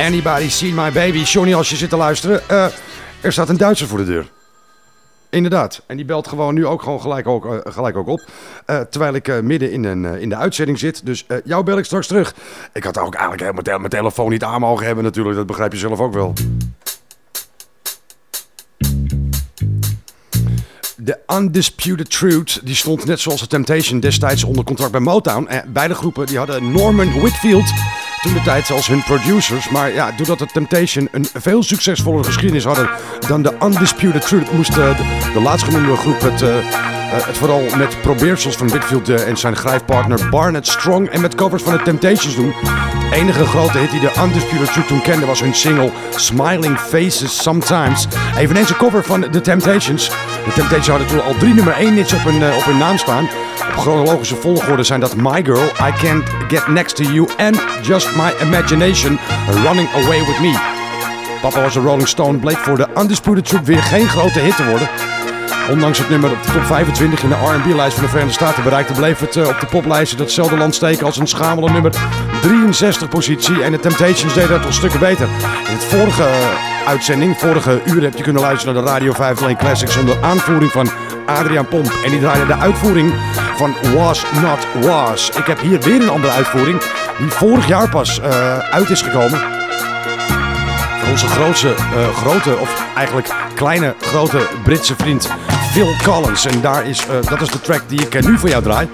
Anybody Seen My Baby? Johnny, als je zit te luisteren, eh, er staat een Duitser voor de deur. Inderdaad. En die belt gewoon nu ook gewoon gelijk ook, eh, gelijk ook op. Eh, terwijl ik midden in, een, in de uitzending zit. Dus jou bel ik straks terug. Ik had ook eigenlijk helemaal mijn, telefoon niet aan mogen hebben natuurlijk. Dat begrijp je zelf ook wel. De Undisputed Truth, die stond net zoals de Temptation destijds onder contract bij Motown. Eh, beide groepen die hadden Norman Whitfield toen de tijd als hun producers. Maar ja, doordat de Temptation een veel succesvollere geschiedenis hadden dan de Undisputed Truth, moest eh, de, de laatstgenoemde groep het, eh, het vooral met probeersels van Whitfield eh, en zijn schrijfpartner Barnett Strong en met covers van de Temptations doen. De enige grote hit die de Undisputed Truth toen kende was hun single Smiling Faces Sometimes. Eveneens een cover van The Temptations. De Temptations hadden toen al drie nummer 1 hits op hun, eh, op naam staan. Op chronologische volgorde zijn dat My Girl, I Can't Get Next to You en Just My Imagination, Running Away With Me. Papa was een Rolling Stone bleek voor de Undisputed Truth weer geen grote hit te worden. Ondanks het nummer op de top 25 in de R&B-lijst van de Verenigde Staten bereikte, bleef het eh, op de poplijsten datzelfde land steken als een schamele nummer 63 positie. En de Temptations deden dat al stukken beter. In het vorige eh, uitzending, vorige uur, heb je kunnen luisteren naar de Radio 501 Classics onder aanvoering van Adriaan Pomp. En die draaide de uitvoering van Was Not Was. Ik heb hier weer een andere uitvoering die vorig jaar pas eh, uit is gekomen. Onze eh, grote, of eigenlijk kleine, grote Britse vriend Phil Collins. En daar is, eh, dat is de track die ik eh, nu voor jou draai.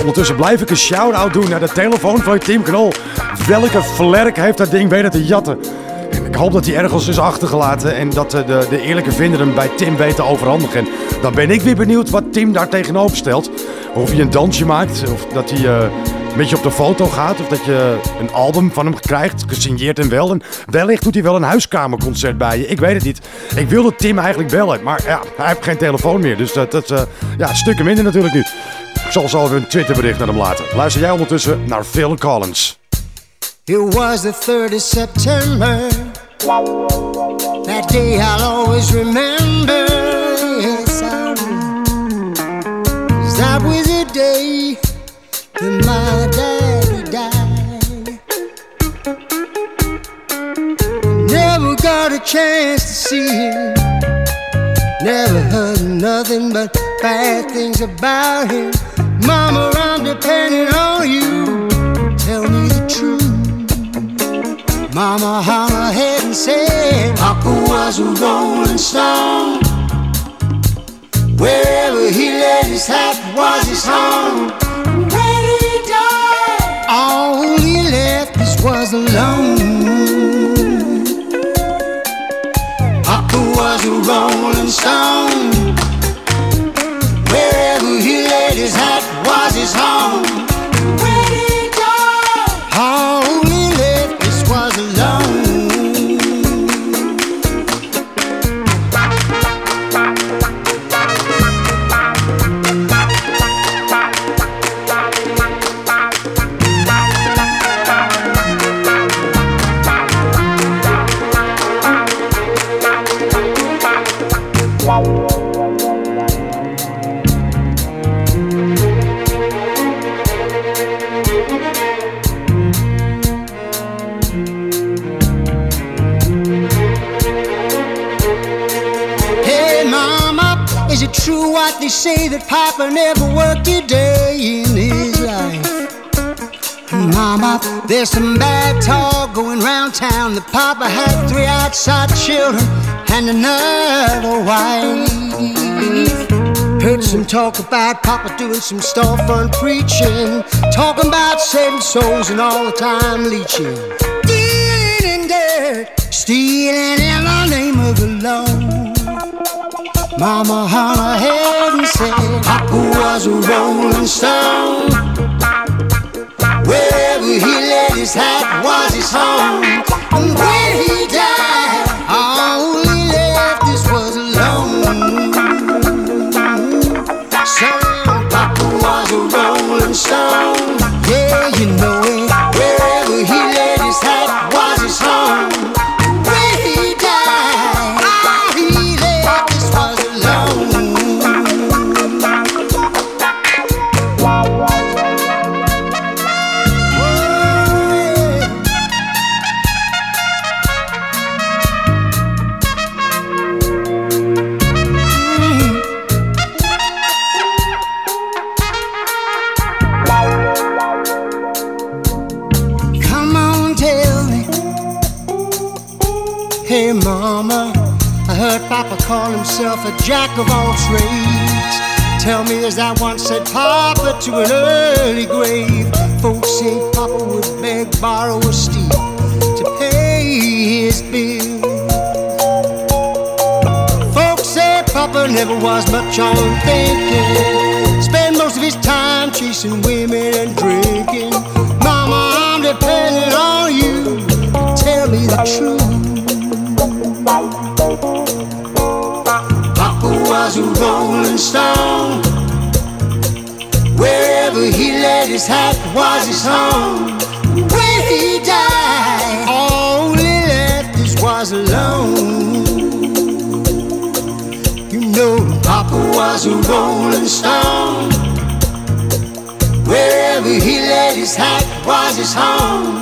Ondertussen blijf ik een shout-out doen naar de telefoon van Tim Knol. Welke vlerk heeft dat ding weten te jatten? En ik hoop dat hij ergens is achtergelaten en dat de, de eerlijke vinder hem bij Tim weet te overhandigen. En dan ben ik weer benieuwd wat Tim daar tegenover stelt. Of hij een dansje maakt, of dat hij een beetje op de foto gaat, of dat je een album van hem krijgt, gesigneerd en wel. En wellicht doet hij wel een huiskamerconcert bij je, ik weet het niet. Ik wilde Tim eigenlijk bellen, maar ja, hij heeft geen telefoon meer. Dus dat, dat is eh, ja, stukken minder natuurlijk nu. Ik zal zo even een Twitterbericht naar hem laten. Luister jij ondertussen naar Phil Collins. It was the 3rd of September. That day I'll always remember. Yes, that was the day that my daddy died. Never got a chance to see him. Never heard nothing but bad things about him. Mama, I'm depending on you. Tell me the truth. Mama hung her head and said, Papa was a rolling stone. Wherever he laid his hat was his home. Was alone. Papa was a rolling stone. Talk about Papa doing some storefront preaching, talking about saving souls and all the time leeching. Dealing in dirt, stealing in the name of the Lord. Mama hung her head and said, Papa was a rolling stone. Wherever he laid his hat was his home. Tell me, as I once said, Papa, to an early grave. Folks say Papa would beg, borrow, or steal to pay his bill. Folks say Papa never was much on thinking. Spent most of his time chasing women and drinking. Mama, I'm depending on you. Tell me the truth. a rolling stone. Wherever he led his hat was his home. When he died, all he left us was alone. You know, Papa was a rolling stone. Wherever he led his hat was his home.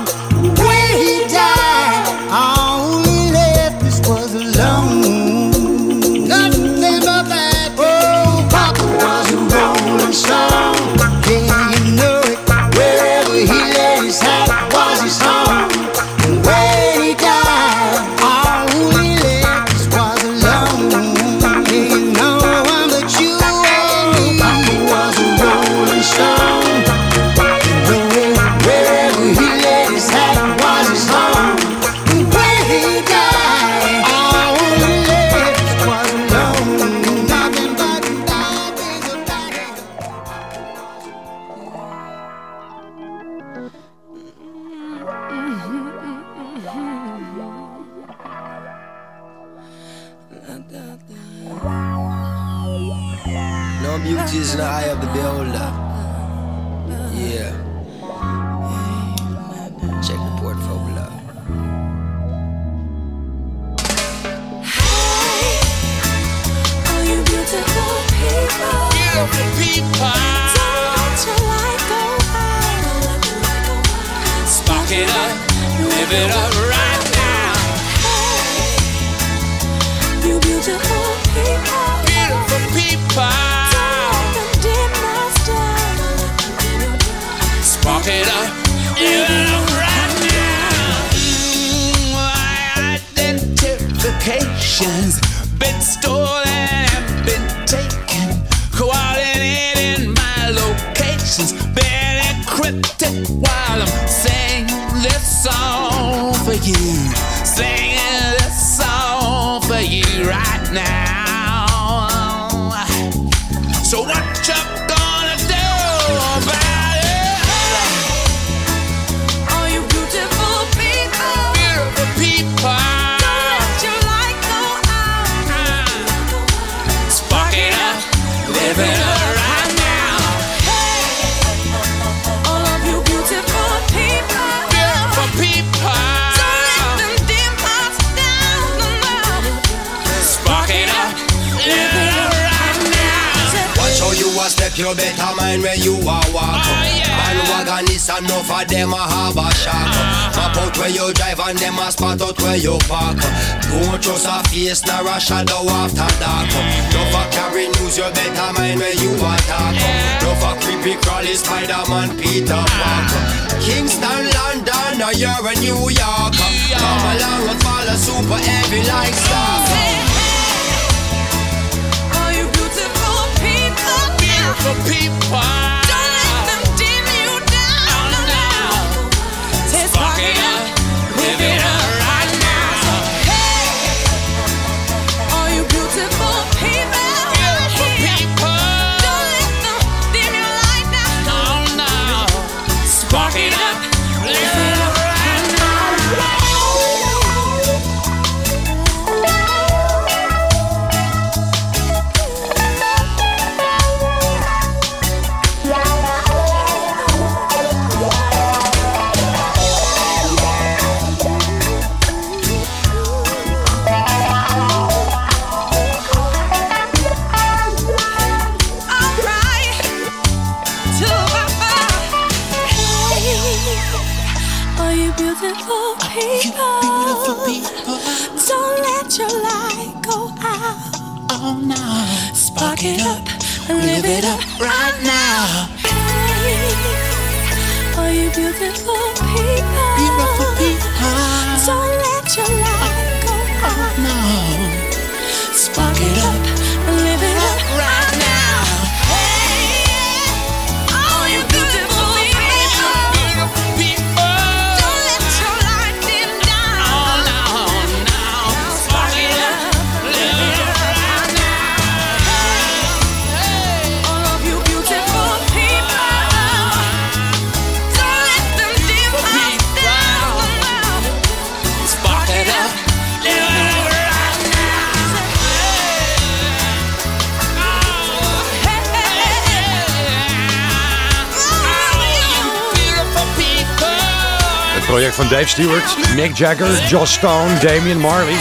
Van Dave Stewart, Mick Jagger, Joss Stone, Damian Marley.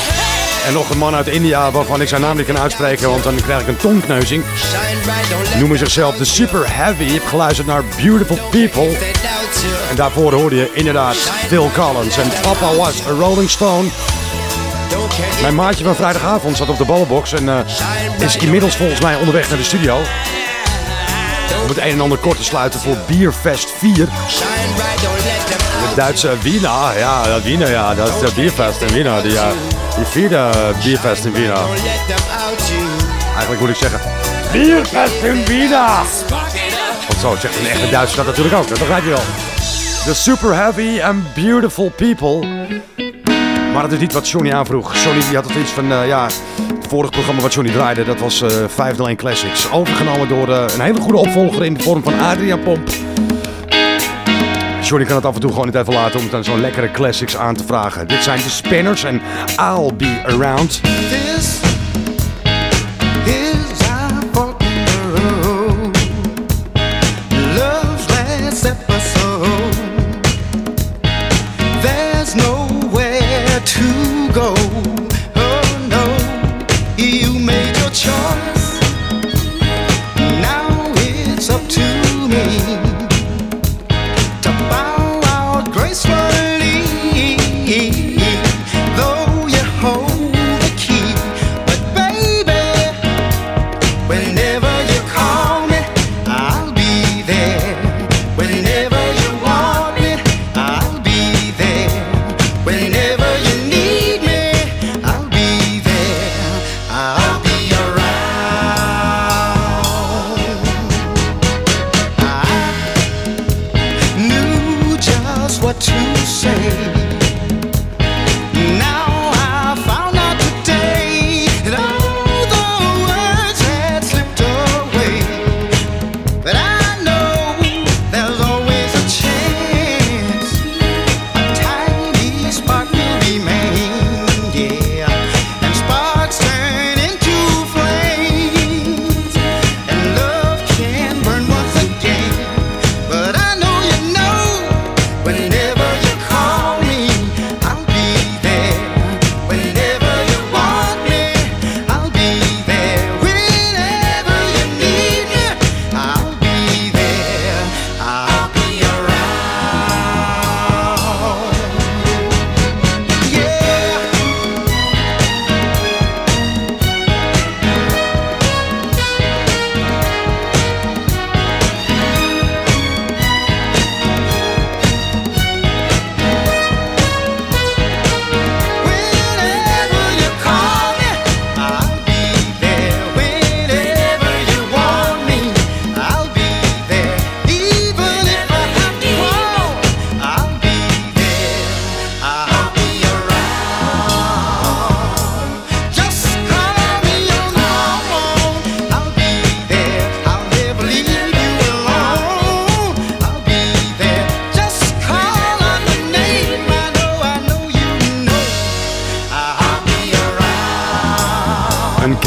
En nog een man uit India waarvan ik zijn naam niet kan uitspreken, want dan krijg ik een tongkneuzing. Noemen zichzelf de Super Heavy. Je hebt geluisterd naar Beautiful People. En daarvoor hoorde je inderdaad Phil Collins. En Papa was a Rolling Stone. Mijn maatje van vrijdagavond zat op de ballenbox en eh, is inmiddels volgens mij onderweg naar de studio. Om het een en ander kort te sluiten voor Bierfest 4. Duitse Wiener, ja, dat Wiener, ja, dat is de Bierfest in Wiener. Die, eh, die vierde Bierfest in Wiener. Eigenlijk moet ik zeggen, Bierfest in Wiener. Want zo zegt een echte Duitser dat natuurlijk ook, dat begrijp je wel. The Super Heavy and Beautiful People. Maar dat is niet wat Johnny aanvroeg. Johnny die had het iets van, eh, ja, het vorige programma wat Johnny draaide, dat was eh 501 Classics. Overgenomen door een hele goede opvolger in de vorm van Adriaan Pomp. Johnny kan het af en toe gewoon niet even laten om dan zo'n lekkere classics aan te vragen. Dit zijn de Spinners en I'll Be Around.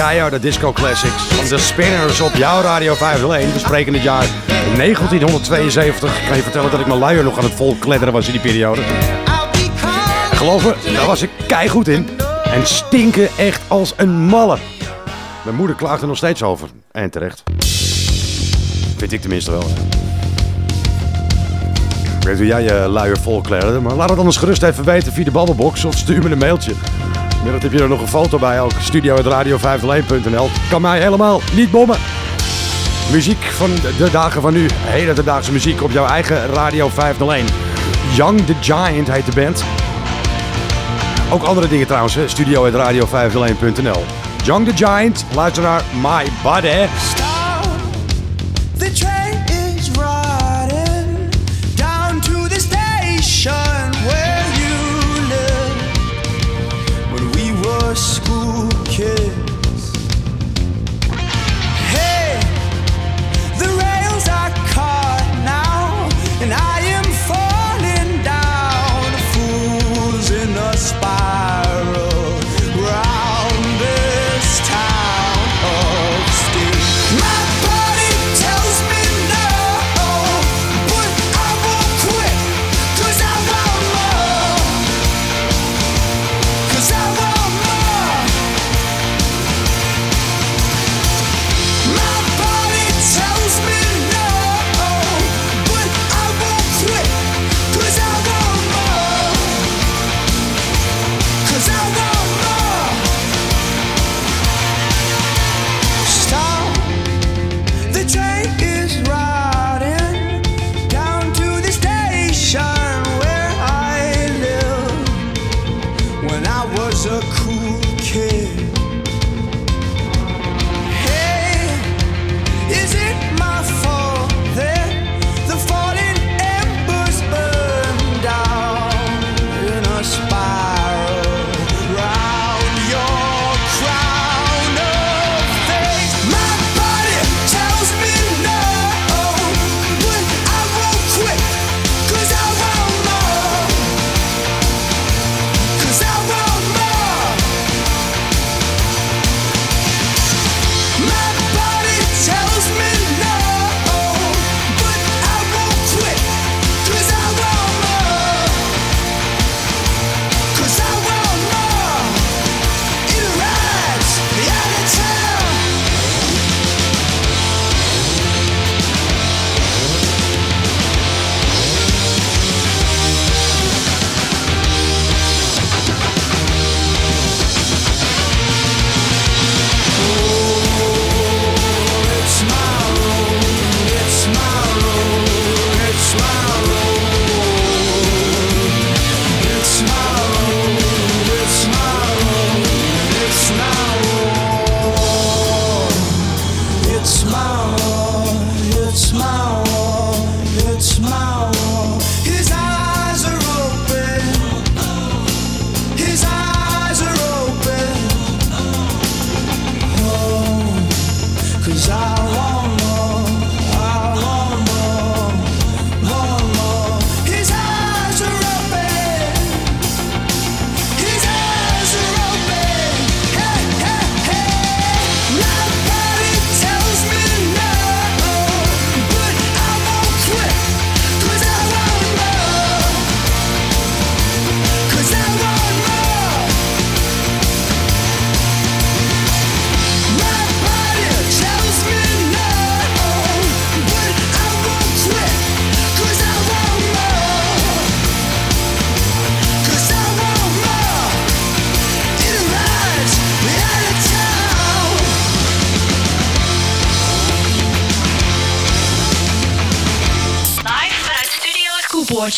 Keiharde disco classics van de Spinners op jouw Radio 501. We spreken het jaar 1972. Ik kan je vertellen dat ik mijn luier nog aan het volkledderen was in die periode. Geloof me, daar was ik keigoed in. En stinken echt als een malle. Mijn moeder klaagt er nog steeds over. En terecht. Vind ik tenminste wel. Ik weet hoe jij je luier volkledderde. Maar laat het anders gerust even weten via de babbelbox. Of stuur me een mailtje. Inmiddels heb je er nog een foto bij ook. Studio.radio501.nl Kan mij helemaal niet bommen. Muziek van de dagen van nu. Hele daagse muziek op jouw eigen Radio 501. Young the Giant heet de band. Ook andere dingen trouwens. hè. Studio.radio501.nl Young the Giant. Luister naar My Body.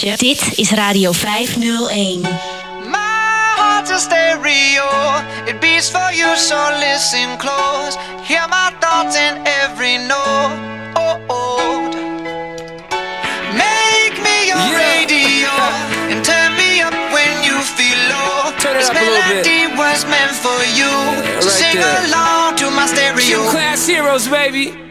Het Koepoortje. Dit is Radio 501. My heart's a stereo. It beats for you, so listen close. Hear my thoughts in every note. Oh, oh. Make me your radio and turn me up when you feel low. Turn it this up a little bit. melody was meant for you. so right sing there. along to my stereo. Two class heroes, baby.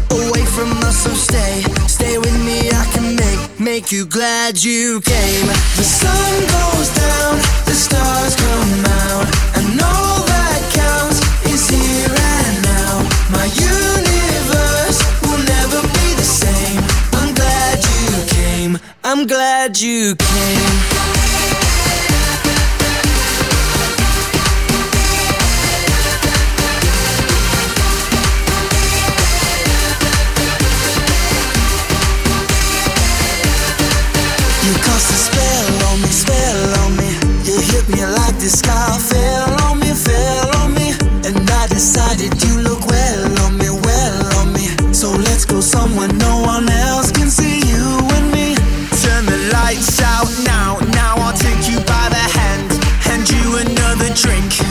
away from us. So stay, stay with me. I can make make you glad you came. The sun goes down, the stars come out, and all that counts is here and now. My universe will never be the same. I'm glad you came. I'm glad you came. The sky fell on me, fell on me. And I decided you look well on me, well on me. So let's go somewhere no one else can see you and me. Turn the lights out now, now I'll take you by the hand. Hand you another drink.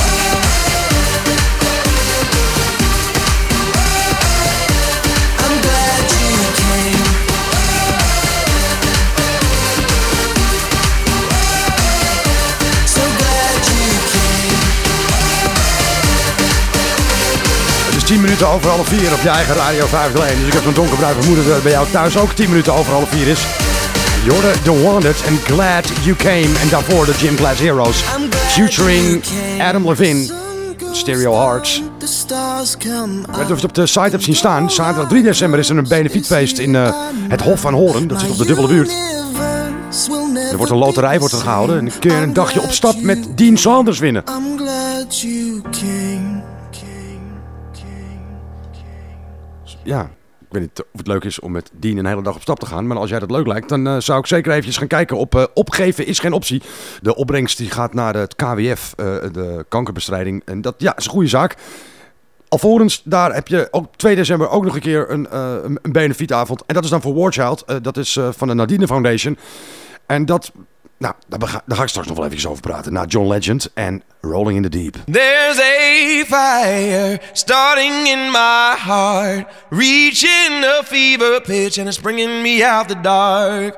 10 minuten over half 4 op je eigen Radio 501. Dus ik heb zo'n donkerbruin vermoeden dat het bij jou thuis ook 10 minuten over half 4 is. Je hoorde The Wanted en Glad You Came. En daarvoor de Gym Class Heroes. Featuring Adam Levine. Stereo Hearts. Ik weet of je op de site hebt zien staan. Zaterdag 3 december is er een benefietfeest in eh, het Hof van Horen. Dat zit op de dubbele buurt. Er wordt een loterij wordt er gehouden. En dan kun je een dagje op stap met Dean Sanders winnen. I'm glad you came. Ja, ik weet niet of het leuk is om met Dean een hele dag op stap te gaan. Maar als jij dat leuk lijkt, dan eh, zou ik zeker eventjes gaan kijken op eh, opgeven is geen optie. De opbrengst die gaat naar het KWF, eh, de kankerbestrijding. En dat ja, is een goede zaak. Alvorens, daar heb je ook 2 december ook nog een keer een, een benefietavond. En dat is dan voor War Child. Eh, dat is van de Nadine Foundation. En dat, nou, daar ga, daar ga ik straks nog wel even over praten. Na John Legend en Rolling in the Deep. There's a fire starting in my heart, reaching a fever pitch, and it's bringing me out the dark.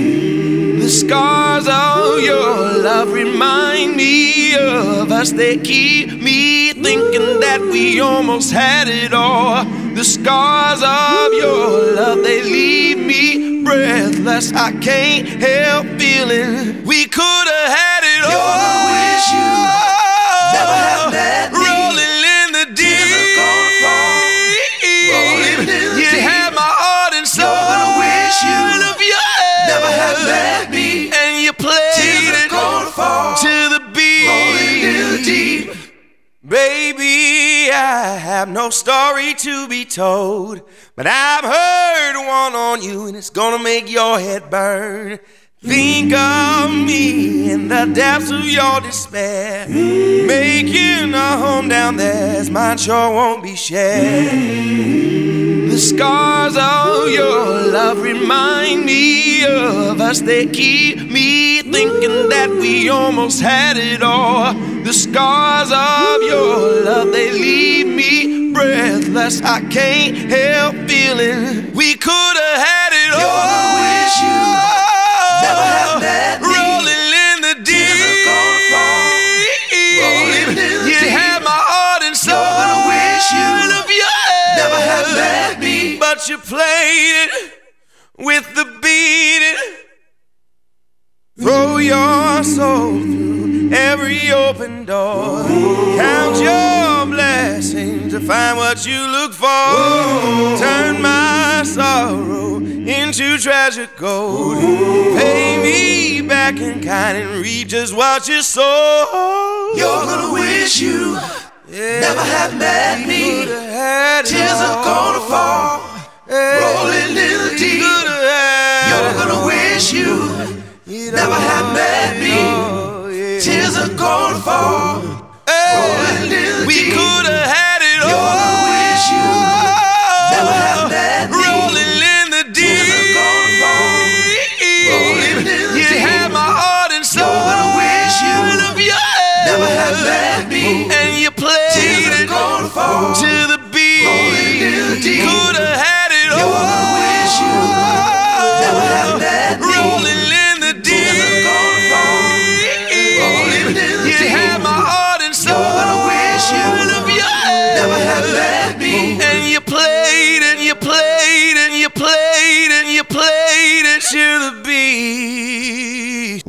The scars of your love remind me of us. They keep me thinking that we almost had it all. The scars of your love, they leave me breathless. I can't help feeling we could have had it all. You're wish you Baby, I have no story to be told, but I've heard one on you and it's gonna make your head burn. Think of me in the depths of your despair. Making a home down there mine sure won't be shared. The scars of your love remind me of us. They keep me thinking that we almost had it all. The scars of your love, they leave me breathless. I can't help feeling we could have had it You're all. gonna wish you never had met you played it with the beat. Throw your soul through every open door. Count your blessings to find what you look for. Turn my sorrow into treasure gold. Pay me back in kind and reap just what you sow. You're gonna wish you never had met me. Tears are gonna fall. Rolling in the deep. You're gonna wish you never had met me. Tears are gonna fall. Rolling in the We deep. could have had it You're gonna wish you never had met me. Rolling in the deep. Rolling in the You deep. had my heart and soul. You're gonna wish you never had met me.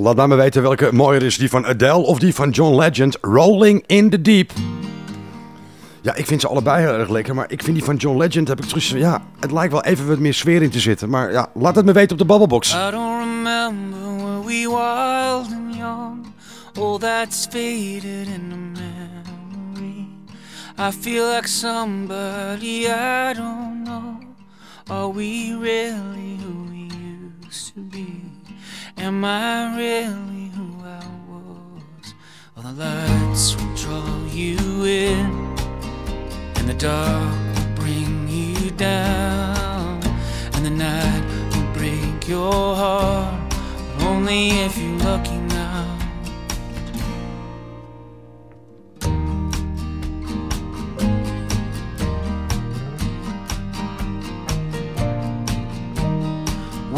Laat mij maar weten welke mooier is, die van Adele of die van John Legend. Rolling in the Deep. Ja, ik vind ze allebei heel erg lekker, maar ik vind die van John Legend heb ik terug. Ja, het lijkt wel even wat meer sfeer in te zitten. Maar ja, laat het me weten op de babbelbox. I don't remember when we wild and young. All that's faded in the memory. I feel like somebody I don't know. Are we really who we used to be? Am I really who I was? Well, the lights will draw you in, and the dark will bring you down, and the night will break your heart. But only if you're lucky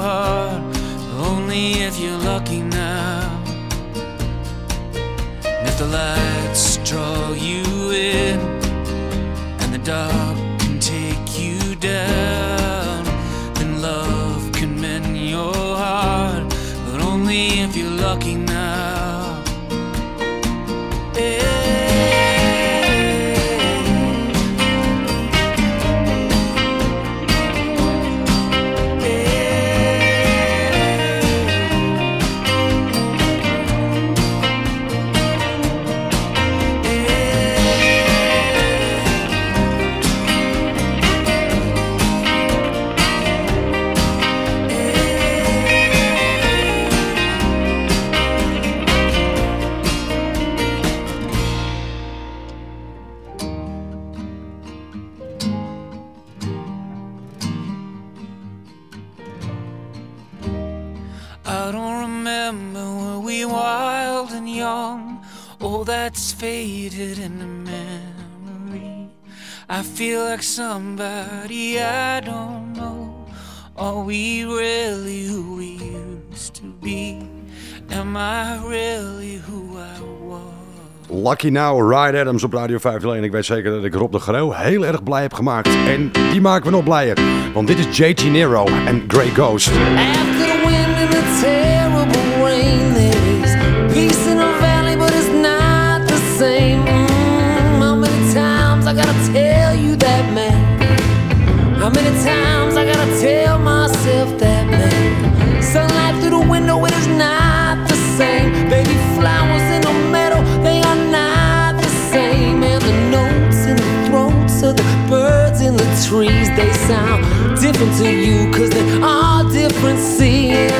Only if you're lucky now. And if the lights draw you in, and the dark can take you down, then love can mend your heart. But only if you're lucky now. that's faded in the memory. I feel like somebody I don't know. Are we really who we used to be? Am I really who I was? Lucky Now, Ryan Adams op Radio 501. Ik weet zeker dat ik Rob de Grauw heel erg blij heb gemaakt. En die maken we nog blijer. Want dit is JT Nero en Grey Ghost. After they sound different to you, cause they're all different seeing.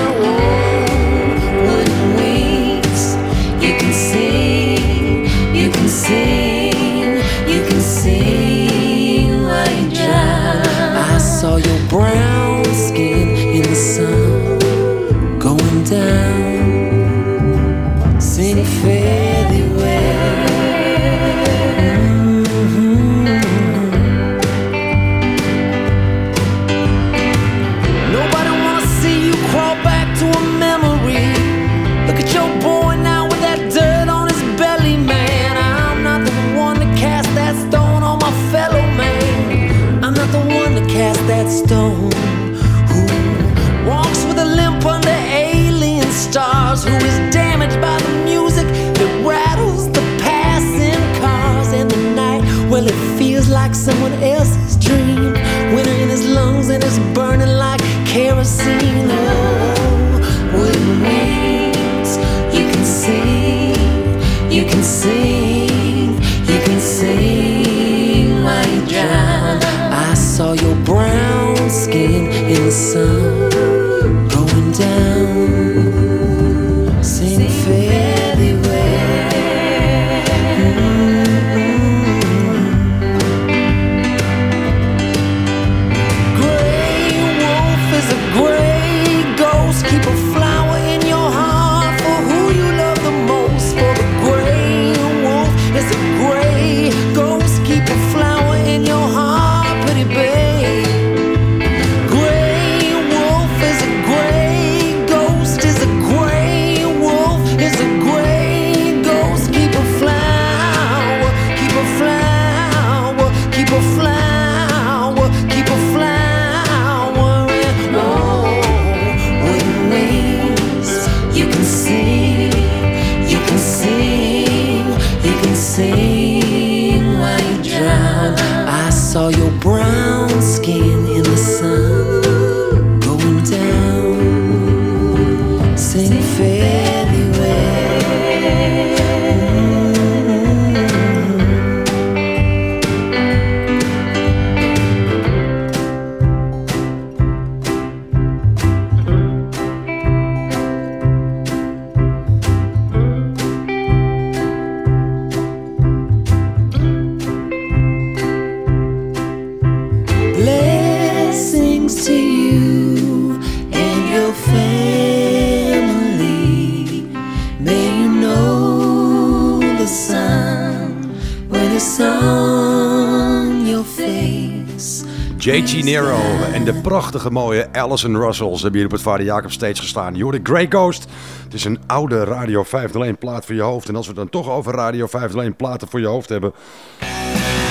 en de prachtige mooie Alison Russells hebben hier op het Vader Jacob steeds gestaan. Je hoorde Grey Ghost. Het is een oude Radio 501 plaat voor je hoofd. En als we dan toch over Radio 501 platen voor je hoofd hebben...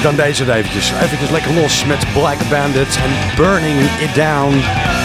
Dan deze eventjes. Eventjes lekker los met Black Bandits en Burning It Down.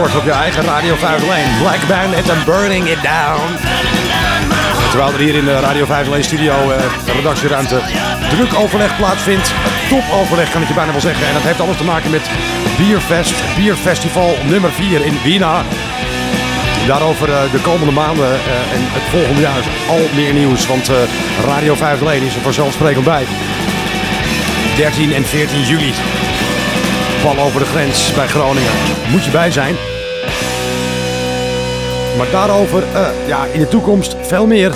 Op je eigen Radio 501. Black Bandit and Burning It Down. Terwijl er hier in de Radio 501 studio, eh, redactieruimte, druk overleg plaatsvindt. Topoverleg kan ik je bijna wel zeggen. En dat heeft alles te maken met Bierfest, Bierfestival nummer 4 in Wiener. Daarover eh, de komende maanden eh, en het volgende jaar is al meer nieuws. Want eh, Radio 501 is er vanzelfsprekend bij. 13 en 14 juli. Bal over de grens bij Groningen. Moet je bij zijn. Maar daarover eh, ja, in de toekomst veel meer.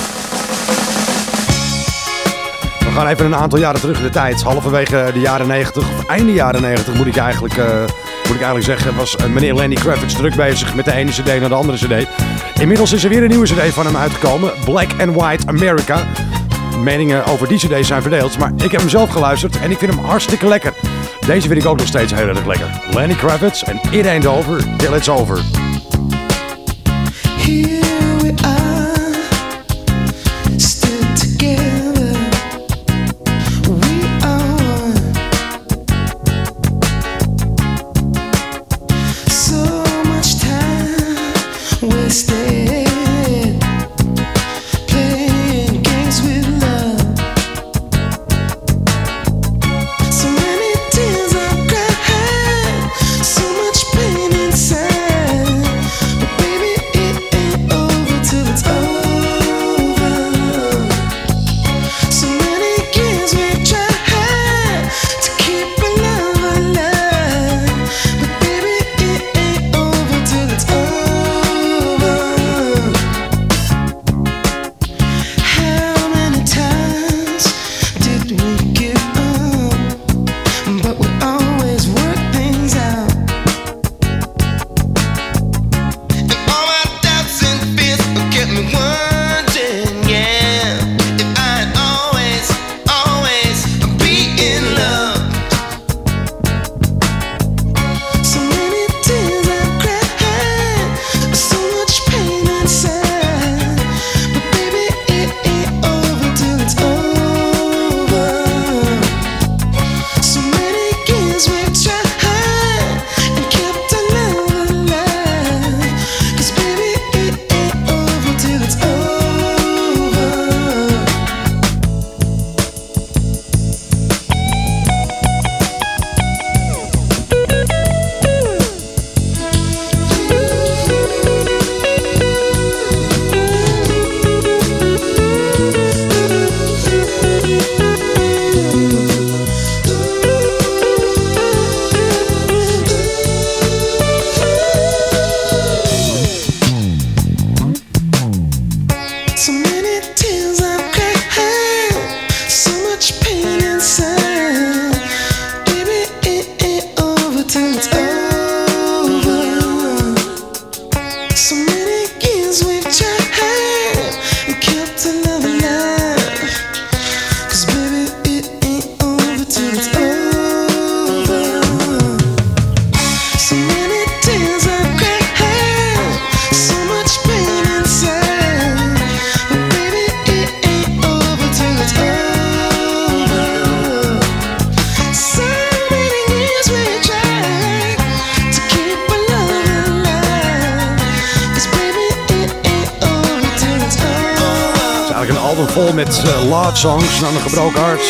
We gaan even een aantal jaren terug in de tijd. Halverwege de jaren 90, of einde jaren 90 moet ik eigenlijk, eh, moet ik eigenlijk zeggen, was eh, meneer Lenny Kravitz druk bezig met de ene cd naar de andere cd. Inmiddels is er weer een nieuwe cd van hem uitgekomen. Black and White America. Meningen over die cd zijn verdeeld, maar ik heb hem zelf geluisterd en ik vind hem hartstikke lekker. Deze vind ik ook nog steeds heel erg lekker. Lenny Kravitz en It Ain't Over Till It's Over.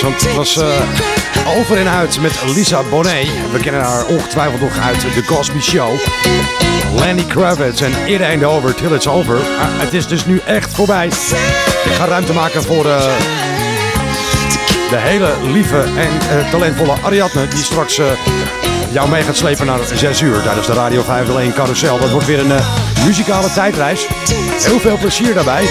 Want het was eh, over en uit met Lisa Bonet. We kennen haar ongetwijfeld nog uit The Cosby Show. Lenny Kravitz en It Ain't Over Till It's Over. Maar het is dus nu echt voorbij. Ik ga ruimte maken voor eh, de hele lieve en eh, talentvolle Ariadne. Die straks jou mee gaat slepen naar 6 uur tijdens de Radio 501 Carousel. Dat wordt weer een muzikale tijdreis. Heel veel plezier daarbij.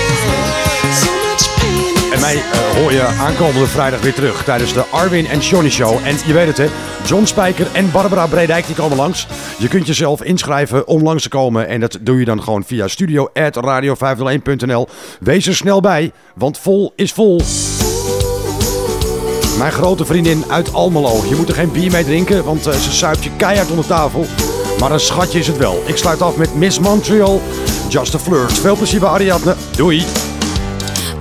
En mij eh, hoor je aankomende vrijdag weer terug tijdens de Arwin en Johnny Show. En je weet het hè, John Spijker en Barbara Bredijk die komen langs. Je kunt jezelf inschrijven om langs te komen. En dat doe je dan gewoon via studio.radio501.nl. Wees er snel bij, want vol is vol. Mijn grote vriendin uit Almelo. Je moet er geen bier mee drinken, want eh, ze zuipt je keihard onder tafel. Maar een schatje is het wel. Ik sluit af met Miss Montreal, Just a Flirt. Veel plezier bij Ariadne. Doei!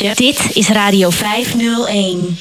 Dit is Radio 501.